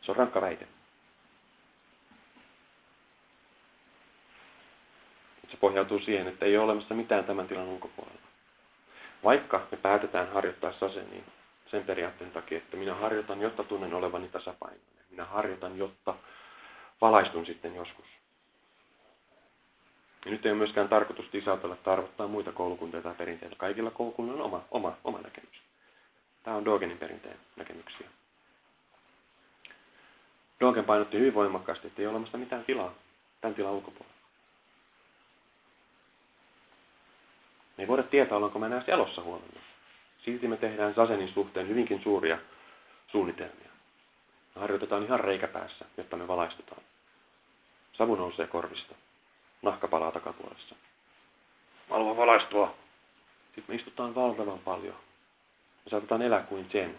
Se on rankka väite. Se pohjautuu siihen, että ei ole olemassa mitään tämän tilan ulkopuolella. Vaikka me päätetään harjoittaa sasen, niin sen periaatteen takia, että minä harjoitan, jotta tunnen olevani tasapainoinen. Minä harjoitan, jotta valaistun sitten joskus. Ja nyt ei ole myöskään tarkoitus lisäytellä tarvottaa muita koulukuntia tai perinteitä. Kaikilla koulukunnilla on oma, oma, oma näkemys. Tämä on Dogenin perinteen näkemyksiä. Dogen painotti hyvin voimakkaasti, että ei ole olemassa mitään tilaa tämän tilan ulkopuolella. Me ei voida tietää, ollaanko me enää elossa huomenna. Silti me tehdään Sasenin suhteen hyvinkin suuria suunnitelmia. Me harjoitetaan ihan reikäpäässä, jotta me valaistutaan. Savu nousee korvista. Nahka palaa takapuolessa. Mä haluan valaistua. Sitten me istutaan valtavan paljon. Me saatetaan elää kuin sen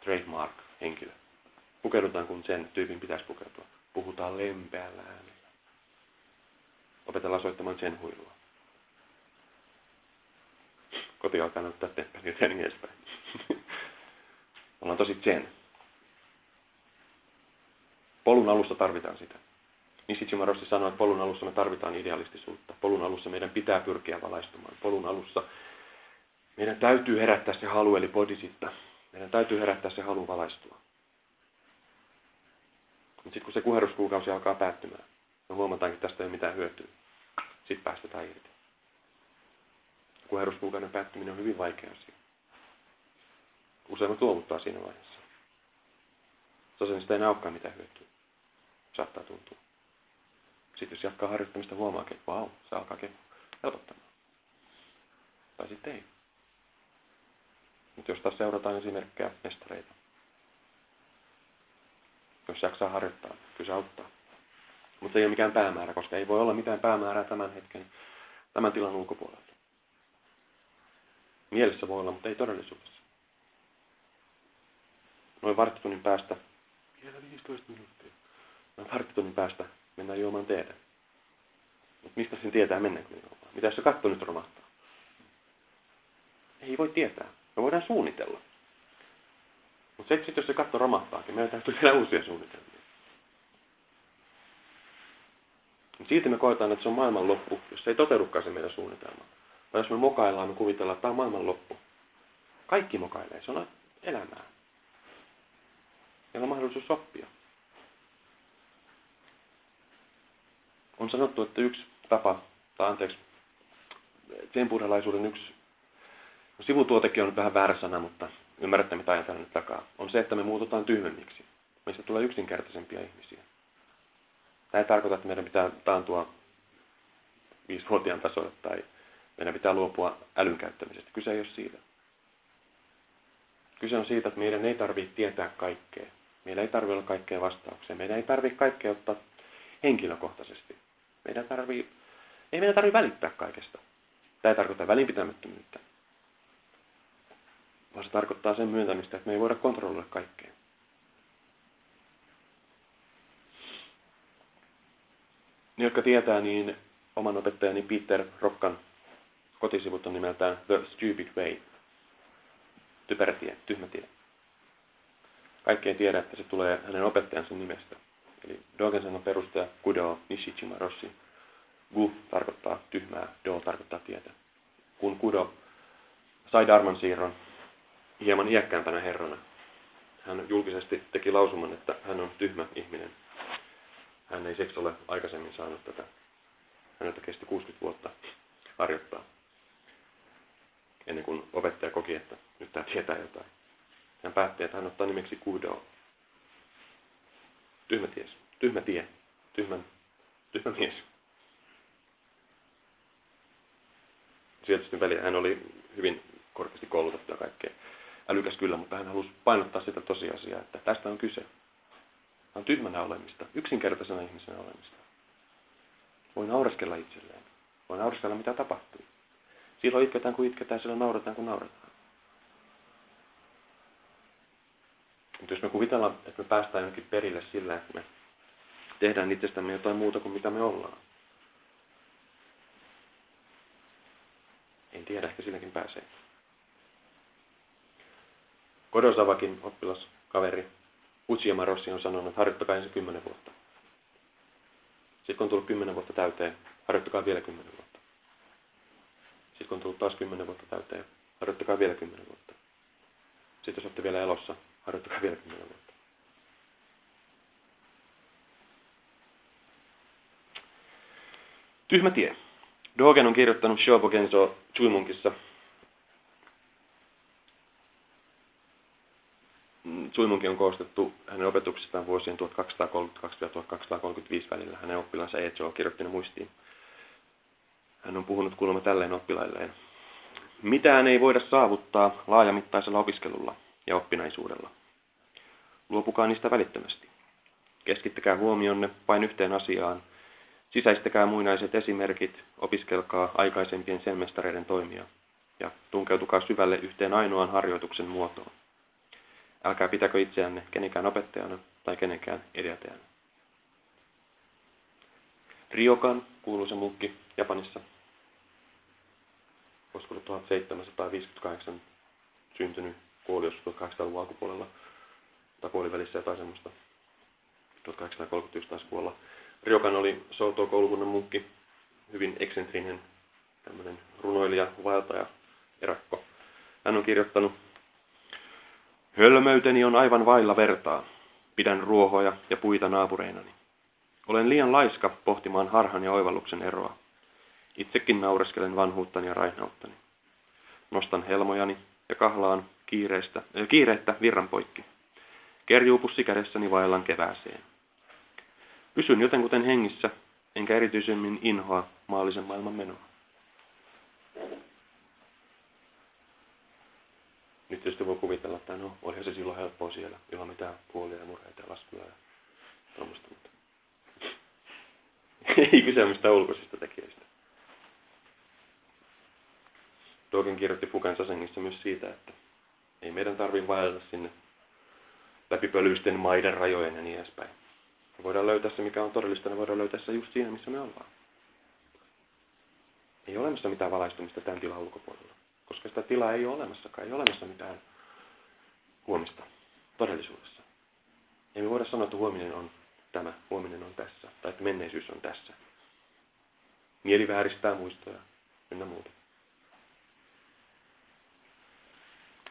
trademark henkilö. Pukeudutaan kuin sen tyypin pitäisi pukeutua. Puhutaan lempeällä äänellä. Opetellaan soittamaan sen huilua koti alkaa näyttää temppeliä ja niin edespäin. Ollaan tosi sen. Polun alussa tarvitaan sitä. Nishijima Rossi sanoi, että polun alussa me tarvitaan idealistisuutta. Polun alussa meidän pitää pyrkiä valaistumaan. Polun alussa meidän täytyy herättää se halu, eli bodisitta. Meidän täytyy herättää se halu valaistua. Mutta sitten kun se kuheruskuukausi alkaa päättymään, me huomataankin, että tästä ei ole mitään hyötyä. Sitten päästetään irti kuheruskuukauden päättyminen on hyvin vaikea asia. Useimmat luovuttaa siinä vaiheessa. Tosiaan sitä ei olekaan mitään hyötyä. Saattaa tuntua. Sitten jos jatkaa harjoittamista, huomaa, että vau, se alkaa helpottamaan. Tai sitten ei. Mutta jos taas seurataan esimerkkejä mestareita. Jos jaksaa harjoittaa, kyllä se auttaa. Mutta se ei ole mikään päämäärä, koska ei voi olla mitään päämäärää tämän hetken, tämän tilan ulkopuolella. Mielessä voi olla, mutta ei todellisuudessa. Noin varttitunnin päästä, vielä 15 minuuttia, noin varttitunnin päästä mennään juomaan teetä. Mutta mistä sen tietää mennäänkö nimenomaan? Mitä se katto nyt romahtaa? Ei voi tietää. Me voidaan suunnitella. Mutta sitten jos se katto romahtaakin, meidän täytyy tehdä uusia suunnitelmia. Siitä me koetaan, että se on maailman loppu, jos se ei toteudukaan se meidän suunnitelma. Tai jos me mokaillaan, me kuvitellaan, että tämä on maailman loppu. Kaikki mokailee, se on elämää. Meillä on mahdollisuus oppia. On sanottu, että yksi tapa, tai anteeksi, tempurilaisuuden yksi no, sivutuotekin on vähän väärä sana, mutta ymmärrätte mitä ajatellaan nyt takaa, on se, että me muututaan tyhmemmiksi. Meistä tulee yksinkertaisempia ihmisiä. Tämä ei tarkoita, että meidän pitää taantua viisivuotiaan tasolle tai meidän pitää luopua älyn käyttämisestä. Kyse ei ole siitä. Kyse on siitä, että meidän ei tarvitse tietää kaikkea. Meillä ei tarvitse olla kaikkea vastauksia. Meidän ei tarvitse kaikkea ottaa henkilökohtaisesti. Meidän tarvii, ei meidän tarvitse välittää kaikesta. Tämä ei tarkoita välinpitämättömyyttä. Vaan se tarkoittaa sen myöntämistä, että me ei voida kontrolloida kaikkea. Ne, jotka tietää, niin oman opettajani Peter Rokkan kotisivut on nimeltään The Stupid Way. Typerä tie, tyhmä tie. Kaikki ei tiedä, että se tulee hänen opettajansa nimestä. Eli Dogensen on perustaja Kudo Nishijima Rossi. Gu tarkoittaa tyhmää, Do tarkoittaa tietä. Kun Kudo sai Darman siirron hieman iäkkäämpänä herrana, hän julkisesti teki lausuman, että hän on tyhmä ihminen. Hän ei seks ole aikaisemmin saanut tätä. Häneltä kesti 60 vuotta harjoittaa. Ennen kuin opettaja koki, että nyt tämä tietää jotain. Hän päätti, että hän ottaa nimeksi Kudo. Tyhmä ties. Tyhmä tie. Tyhmän, tyhmä mies. Sieltä väliä hän oli hyvin korkeasti koulutettu ja kaikkea. Älykäs kyllä, mutta hän halusi painottaa sitä tosiasiaa, että tästä on kyse. Tämä on tyhmänä olemista, yksinkertaisena ihmisenä olemista. Voi naureskella itselleen. Voi naureskella, mitä tapahtuu. Silloin itketään, kun itketään, silloin naurataan, kun naurataan. Mutta jos me kuvitellaan, että me päästään jonkin perille sillä, että me tehdään itsestämme jotain muuta kuin mitä me ollaan. En tiedä, ehkä silläkin pääsee. Kodosavakin oppilaskaveri Uchiyama Rossi on sanonut, että harjoittakaa ensin kymmenen vuotta. Sitten kun on tullut kymmenen vuotta täyteen, harjoittakaa vielä kymmenen vuotta. Sitten kun on tullut taas kymmenen vuotta täyteen, harjoittakaa vielä kymmenen vuotta. Sitten jos olette vielä elossa, harjoittakaa vielä kymmenen vuotta. Tyhmä tie. Dogen on kirjoittanut Shobogenso Chuimunkissa Suimunkin on koostettu hänen opetuksestaan vuosien 1232 ja 1235 välillä. Hänen oppilansa Ejo kirjoitti ne muistiin. Hän on puhunut kuulemma tälleen oppilailleen. Mitään ei voida saavuttaa laajamittaisella opiskelulla ja oppinaisuudella. Luopukaa niistä välittömästi. Keskittäkää huomionne vain yhteen asiaan. Sisäistäkää muinaiset esimerkit, opiskelkaa aikaisempien semestareiden toimia ja tunkeutukaa syvälle yhteen ainoan harjoituksen muotoon. Älkää pitäkö itseänne kenenkään opettajana tai kenenkään edeltäjänä. Ryokan, kuuluisa munkki Japanissa, olisiko 1758 syntynyt, kuoli joskus 1800-luvun alkupuolella tai puolivälissä jotain semmoista. 1831 taas kuolla. Ryokan oli Souto koulukunnan munkki, hyvin eksentrinen, tämmöinen runoilija, vaeltaja, erakko. Hän on kirjoittanut Hölmöyteni on aivan vailla vertaa. Pidän ruohoja ja puita naapureinani. Olen liian laiska pohtimaan harhan ja oivalluksen eroa. Itsekin naureskelen vanhuuttani ja rainauttani. Nostan helmojani ja kahlaan kiireistä, äh, kiireettä virran poikki. Kerjuupussi kädessäni vaellan kevääseen. Pysyn jotenkuten hengissä, enkä erityisemmin inhoa maallisen maailman menoa. Nyt tietysti voi kuvitella, että no, olihan se silloin helppoa siellä, ilman mitään puolia ja murheita ja laskuja ja tuommoista. Mutta ei kyse mistään ulkoisista tekijöistä. Dogen kirjoitti Sasengissa myös siitä, että ei meidän tarvitse vaellella sinne läpipölyisten maiden rajojen ja niin edespäin. Me voidaan löytää se, mikä on todellista, me voidaan löytää se just siinä, missä me ollaan. Ei ole olemassa mitään valaistumista tämän tilan ulkopuolella, koska sitä tilaa ei ole olemassakaan. Ei ole olemassa mitään huomista todellisuudessa. Ei me voida sanoa, että huominen on tämä, huominen on tässä, tai että menneisyys on tässä. Mieli vääristää muistoja ynnä muuta.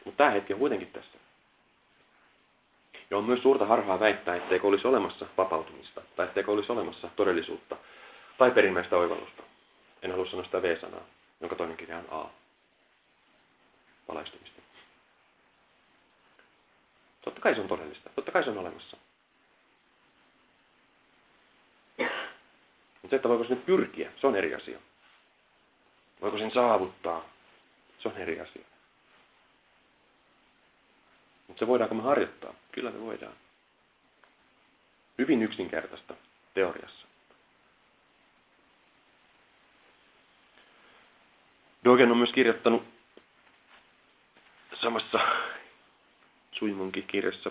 Mutta tämä hetki on kuitenkin tässä. Ja on myös suurta harhaa väittää, etteikö olisi olemassa vapautumista, tai etteikö olisi olemassa todellisuutta, tai perimmäistä oivallusta. En halua sanoa sitä V-sanaa, jonka toinen kirja on A. Valaistumista. Totta kai se on todellista. Totta kai se on olemassa. Mutta se, että voiko sinne pyrkiä, se on eri asia. Voiko sen saavuttaa, se on eri asia. Mutta se voidaanko me harjoittaa? Kyllä me voidaan. Hyvin yksinkertaista teoriassa. Dogen on myös kirjoittanut samassa Suimunkin kirjassa.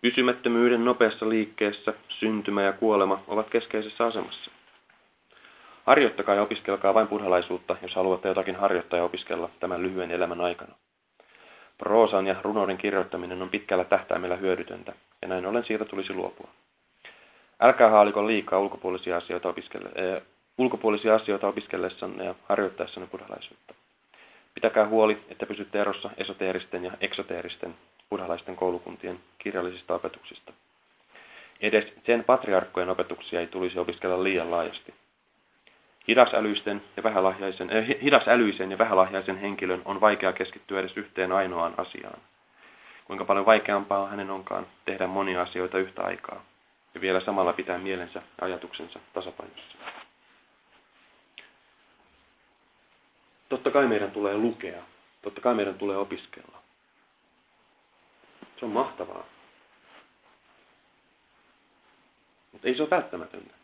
Pysymättömyyden nopeassa liikkeessä syntymä ja kuolema ovat keskeisessä asemassa. Harjoittakaa ja opiskelkaa vain buddhalaisuutta, jos haluatte jotakin harjoittaa ja opiskella tämän lyhyen elämän aikana. Proosan ja runouden kirjoittaminen on pitkällä tähtäimellä hyödytöntä, ja näin ollen siitä tulisi luopua. Älkää haaliko liikaa ulkopuolisia asioita, opiskelle, äh, ulkopuolisia asioita opiskellessanne ja harjoittaessanne buddhalaisuutta. Pitäkää huoli, että pysytte erossa esoteeristen ja eksoteeristen buddhalaisten koulukuntien kirjallisista opetuksista. Edes sen patriarkkojen opetuksia ei tulisi opiskella liian laajasti. Hidasälyisten ja vähälahjaisen, äh, hidasälyisen ja vähälahjaisen henkilön on vaikea keskittyä edes yhteen ainoaan asiaan. Kuinka paljon vaikeampaa hänen onkaan tehdä monia asioita yhtä aikaa ja vielä samalla pitää mielensä ja ajatuksensa tasapainossa. Totta kai meidän tulee lukea. Totta kai meidän tulee opiskella. Se on mahtavaa. Mutta ei se ole välttämätöntä.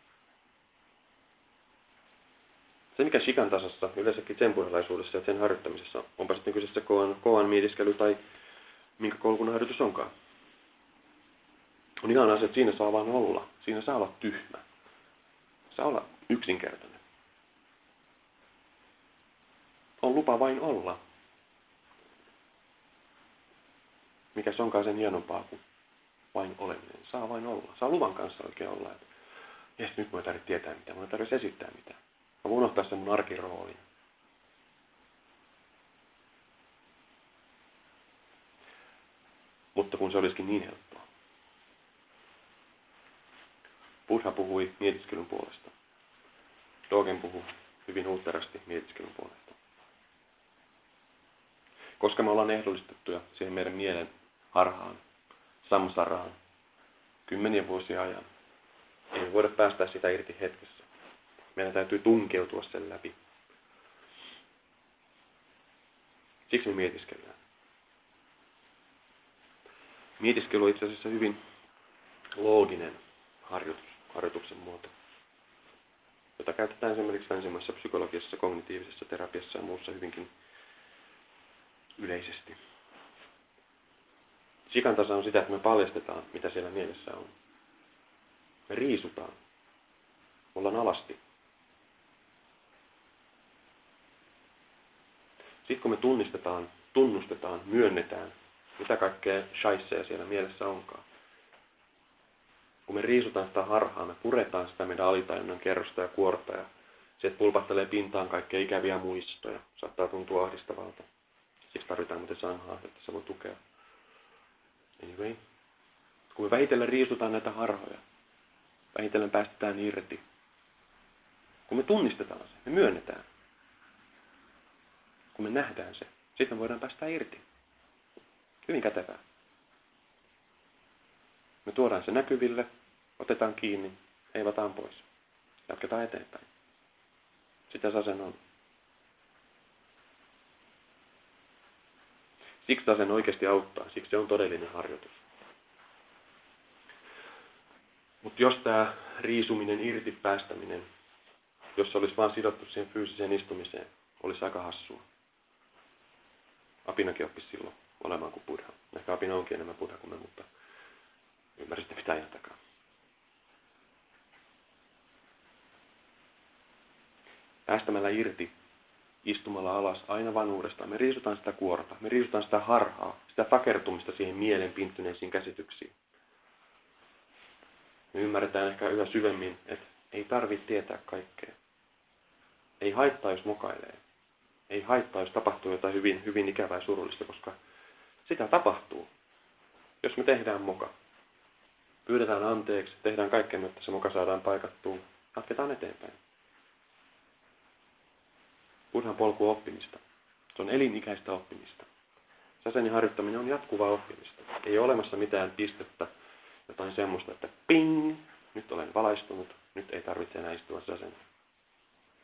Se, mikä shikan tasassa, yleensäkin sen ja sen harjoittamisessa, onpa sitten kyseessä koan, koan mietiskely tai minkä koulukunnan harjoitus onkaan, on ihan asia, että siinä saa vaan olla. Siinä saa olla tyhmä. Saa olla yksinkertainen. On lupa vain olla. Mikä se onkaan sen hienompaa kuin vain oleminen. Saa vain olla. Saa luvan kanssa oikein olla. Että, jes, nyt mä tarvitse tietää mitään. Mä tarvitse esittää mitään. Mä unohtaa sen mun arkiroolin. Mutta kun se olisikin niin helppoa. Buddha puhui mietiskelyn puolesta. Dogen puhui hyvin uutterasti mietiskelyn puolesta. Koska me ollaan ehdollistettuja siihen meidän mielen harhaan, samsaraan, kymmenien vuosien ajan, ei voida päästä sitä irti hetkessä. Meidän täytyy tunkeutua sen läpi. Siksi me mietiskellään. Mietiskely on itse asiassa hyvin looginen harjoitus, harjoituksen muoto, jota käytetään esimerkiksi länsimaisessa psykologiassa, kognitiivisessa terapiassa ja muussa hyvinkin yleisesti. Sikantasa on sitä, että me paljastetaan, mitä siellä mielessä on. Me riisutaan. Me ollaan alasti. Sitten kun me tunnistetaan, tunnustetaan, myönnetään, mitä kaikkea shaisseja siellä mielessä onkaan. Kun me riisutaan sitä harhaa, me puretaan sitä meidän alitajunnan kerrosta ja kuorta ja sieltä pulpattelee pintaan kaikkea ikäviä muistoja. Saattaa tuntua ahdistavalta. Siksi tarvitaan muuten sanhaa, että se voi tukea. Anyway. Kun me vähitellen riisutaan näitä harhoja, vähitellen päästetään irti. Kun me tunnistetaan se, me myönnetään kun me nähdään se, sitten me voidaan päästä irti. Hyvin kätevää. Me tuodaan se näkyville, otetaan kiinni, heivataan pois. Jatketaan eteenpäin. Sitä sasen on. Siksi tasen oikeasti auttaa, siksi se on todellinen harjoitus. Mutta jos tämä riisuminen, irti päästäminen, jos se olisi vain sidottu siihen fyysiseen istumiseen, olisi aika hassua. Apinakin oppisi silloin olemaan kuin Buddha. Ehkä Apina onkin enemmän Buddha kuin me, mutta ymmärsitte mitä ajan takaa. päästämällä irti, istumalla alas aina vain uudestaan. Me riisutaan sitä kuorta, me riisutaan sitä harhaa, sitä takertumista siihen mielen pinttyneisiin käsityksiin. Me ymmärretään ehkä yhä syvemmin, että ei tarvitse tietää kaikkea. Ei haittaa, jos mokailee. Ei haittaa, jos tapahtuu jotain hyvin, hyvin ikävää ja surullista, koska sitä tapahtuu, jos me tehdään moka. Pyydetään anteeksi, tehdään kaikkea, että se moka saadaan paikattua, jatketaan eteenpäin. Buddhan polku oppimista. Se on elinikäistä oppimista. Sasenin harjoittaminen on jatkuvaa oppimista. Ei ole olemassa mitään pistettä, jotain semmoista, että ping, nyt olen valaistunut, nyt ei tarvitse enää istua.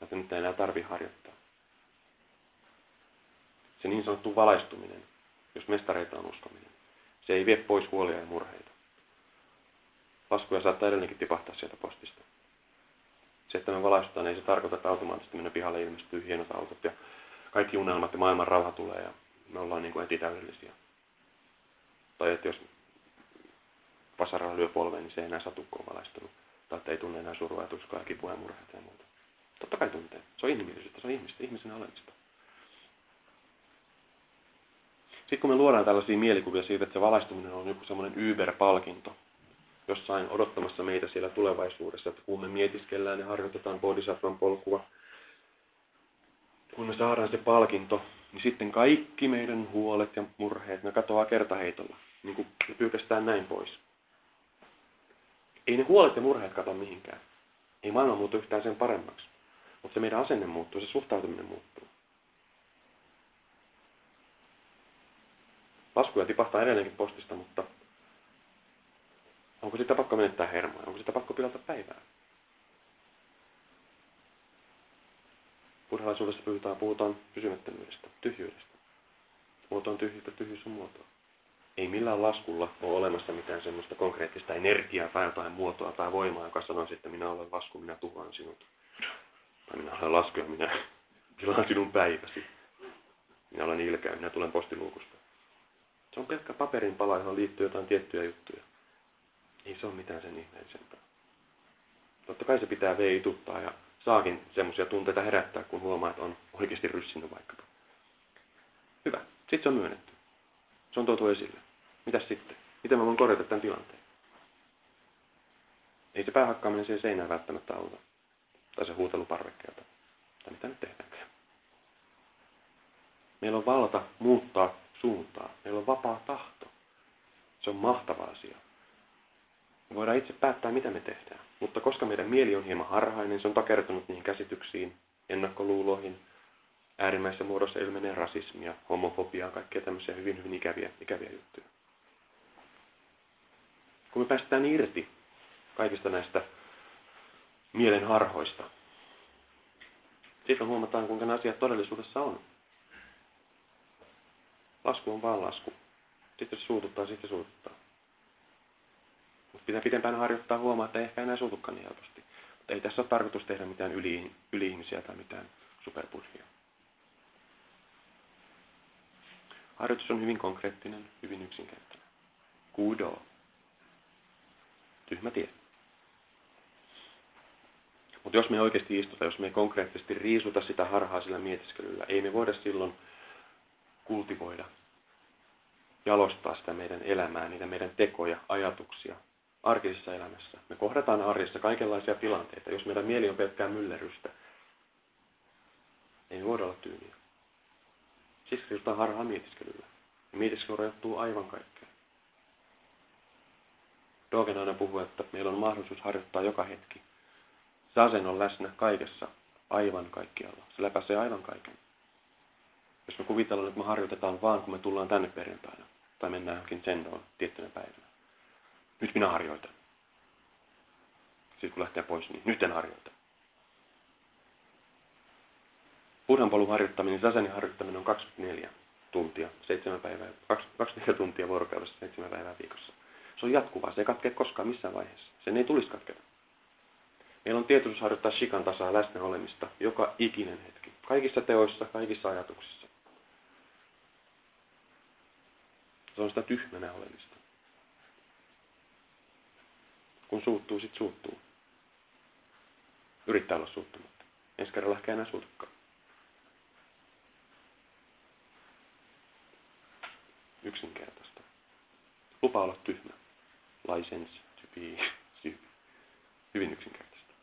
Että nyt ei enää tarvitse harjoittaa. Se niin sanottu valaistuminen, jos mestareita on uskominen, se ei vie pois huolia ja murheita. Laskuja saattaa edelleenkin tipahtaa sieltä postista. Se, että me valaistutaan, ei se tarkoita, että automaattisesti minne pihalle ilmestyy hienot autot ja kaikki unelmat ja maailman rauha tulee ja me ollaan niin kuin etitäydellisiä. Tai että jos vasaralla lyö polveen, niin se ei enää satu, kun valaistunut. Tai että ei tunne enää surua ja tuskaa ja kipua ja murheita ja muuta. Totta kai tuntee. Se on inhimillisyyttä, se on ihmistä, ihmisen olemista. Sitten kun me luodaan tällaisia mielikuvia siitä, että se valaistuminen on joku semmoinen Uber-palkinto, jossain odottamassa meitä siellä tulevaisuudessa, että kun me mietiskellään ja harjoitetaan bodhisattvan polkua, kun me saadaan se palkinto, niin sitten kaikki meidän huolet ja murheet, ne katoaa kertaheitolla, niin kuin pyykästään näin pois. Ei ne huolet ja murheet kato mihinkään. Ei maailma muutu yhtään sen paremmaksi. Mutta se meidän asenne muuttuu, se suhtautuminen muuttuu. Laskuja tipahtaa edelleenkin postista, mutta onko sitä pakko menettää hermoja? Onko sitä pakko pilata päivää? Buddhalaisuudessa puhutaan, puhutaan pysymättömyydestä, tyhjyydestä. Muoto on tyhjyyttä, tyhjyys on muotoa. Ei millään laskulla ole olemassa mitään semmoista konkreettista energiaa tai jotain muotoa tai voimaa, joka sanoo, että minä olen lasku, minä tuhoan sinut. Tai minä olen lasku ja minä pilaan sinun päiväsi. Minä olen ilkeä, minä tulen postiluukusta. Se on pelkkä paperin pala, johon liittyy jotain tiettyjä juttuja. Ei se ole mitään sen ihmeellisempää. Totta kai se pitää veituttaa ja saakin semmoisia tunteita herättää, kun huomaa, että on oikeasti ryssinyt vaikkapa. Hyvä. Sitten se on myönnetty. Se on tuotu esille. Mitäs sitten? Miten mä voin korjata tämän tilanteen? Ei se päähakkaaminen siihen seinään välttämättä auta. Tai se huutelu parvekkeelta. Tai mitä nyt tehdäänkään. Meillä on valta muuttaa suuntaa. Meillä on vapaa tahto. Se on mahtava asia. Me voidaan itse päättää, mitä me tehdään. Mutta koska meidän mieli on hieman harhainen, se on takertunut niihin käsityksiin, ennakkoluuloihin, äärimmäisessä muodossa ilmenee rasismia, homofobiaa, kaikkia tämmöisiä hyvin, hyvin ikäviä, ikäviä juttuja. Kun me päästään irti kaikista näistä mielen harhoista, sitten huomataan, kuinka ne asiat todellisuudessa on. Lasku on vaan lasku. Sitten se suututtaa, sitten se suututtaa. Mutta pitää pitempään harjoittaa huomaa, että ei ehkä enää suutukaan niin helposti. Mutta ei tässä ole tarkoitus tehdä mitään yli, yli-ihmisiä tai mitään superpurhia. Harjoitus on hyvin konkreettinen, hyvin yksinkertainen. Kudo. Tyhmä tie. Mutta jos me oikeasti istuta, jos me konkreettisesti riisuta sitä harhaa sillä mietiskelyllä, ei me voida silloin kultivoida, jalostaa sitä meidän elämää, niitä meidän tekoja, ajatuksia arkisessa elämässä. Me kohdataan arjessa kaikenlaisia tilanteita. Jos meidän mieli on pelkkää myllerrystä, ei voida olla tyyniä. Siksi riisutaan harhaa mietiskelyllä. Ja mietiskely rajoittuu aivan kaikkeen. Dogen aina puhuu, että meillä on mahdollisuus harjoittaa joka hetki. Sasen on läsnä kaikessa, aivan kaikkialla. Se läpäisee aivan kaiken. Jos me kuvitellaan, että me harjoitetaan vaan, kun me tullaan tänne perjantaina, tai mennään johonkin sendoon tiettynä päivänä. Nyt minä harjoitan. Sitten kun lähtee pois, niin nyt en harjoita. Buddhan polun harjoittaminen, sasenin harjoittaminen on 24 tuntia, 7 päivää, 24 tuntia vuorokaudessa, 7 päivää viikossa. Se on jatkuvaa, se ei katkea koskaan missään vaiheessa. Sen ei tulisi katketa. Meillä on tietoisuus harjoittaa shikan tasaa läsnä olemista joka ikinen hetki. Kaikissa teoissa, kaikissa ajatuksissa. Se on sitä tyhmänä olemista. Kun suuttuu, sit suuttuu. Yrittää olla suuttumatta. ensi kerralla ehkä enää suutakaan. Yksinkertaista. Lupa olla tyhmä. License to be. Hyvin yksinkertaista.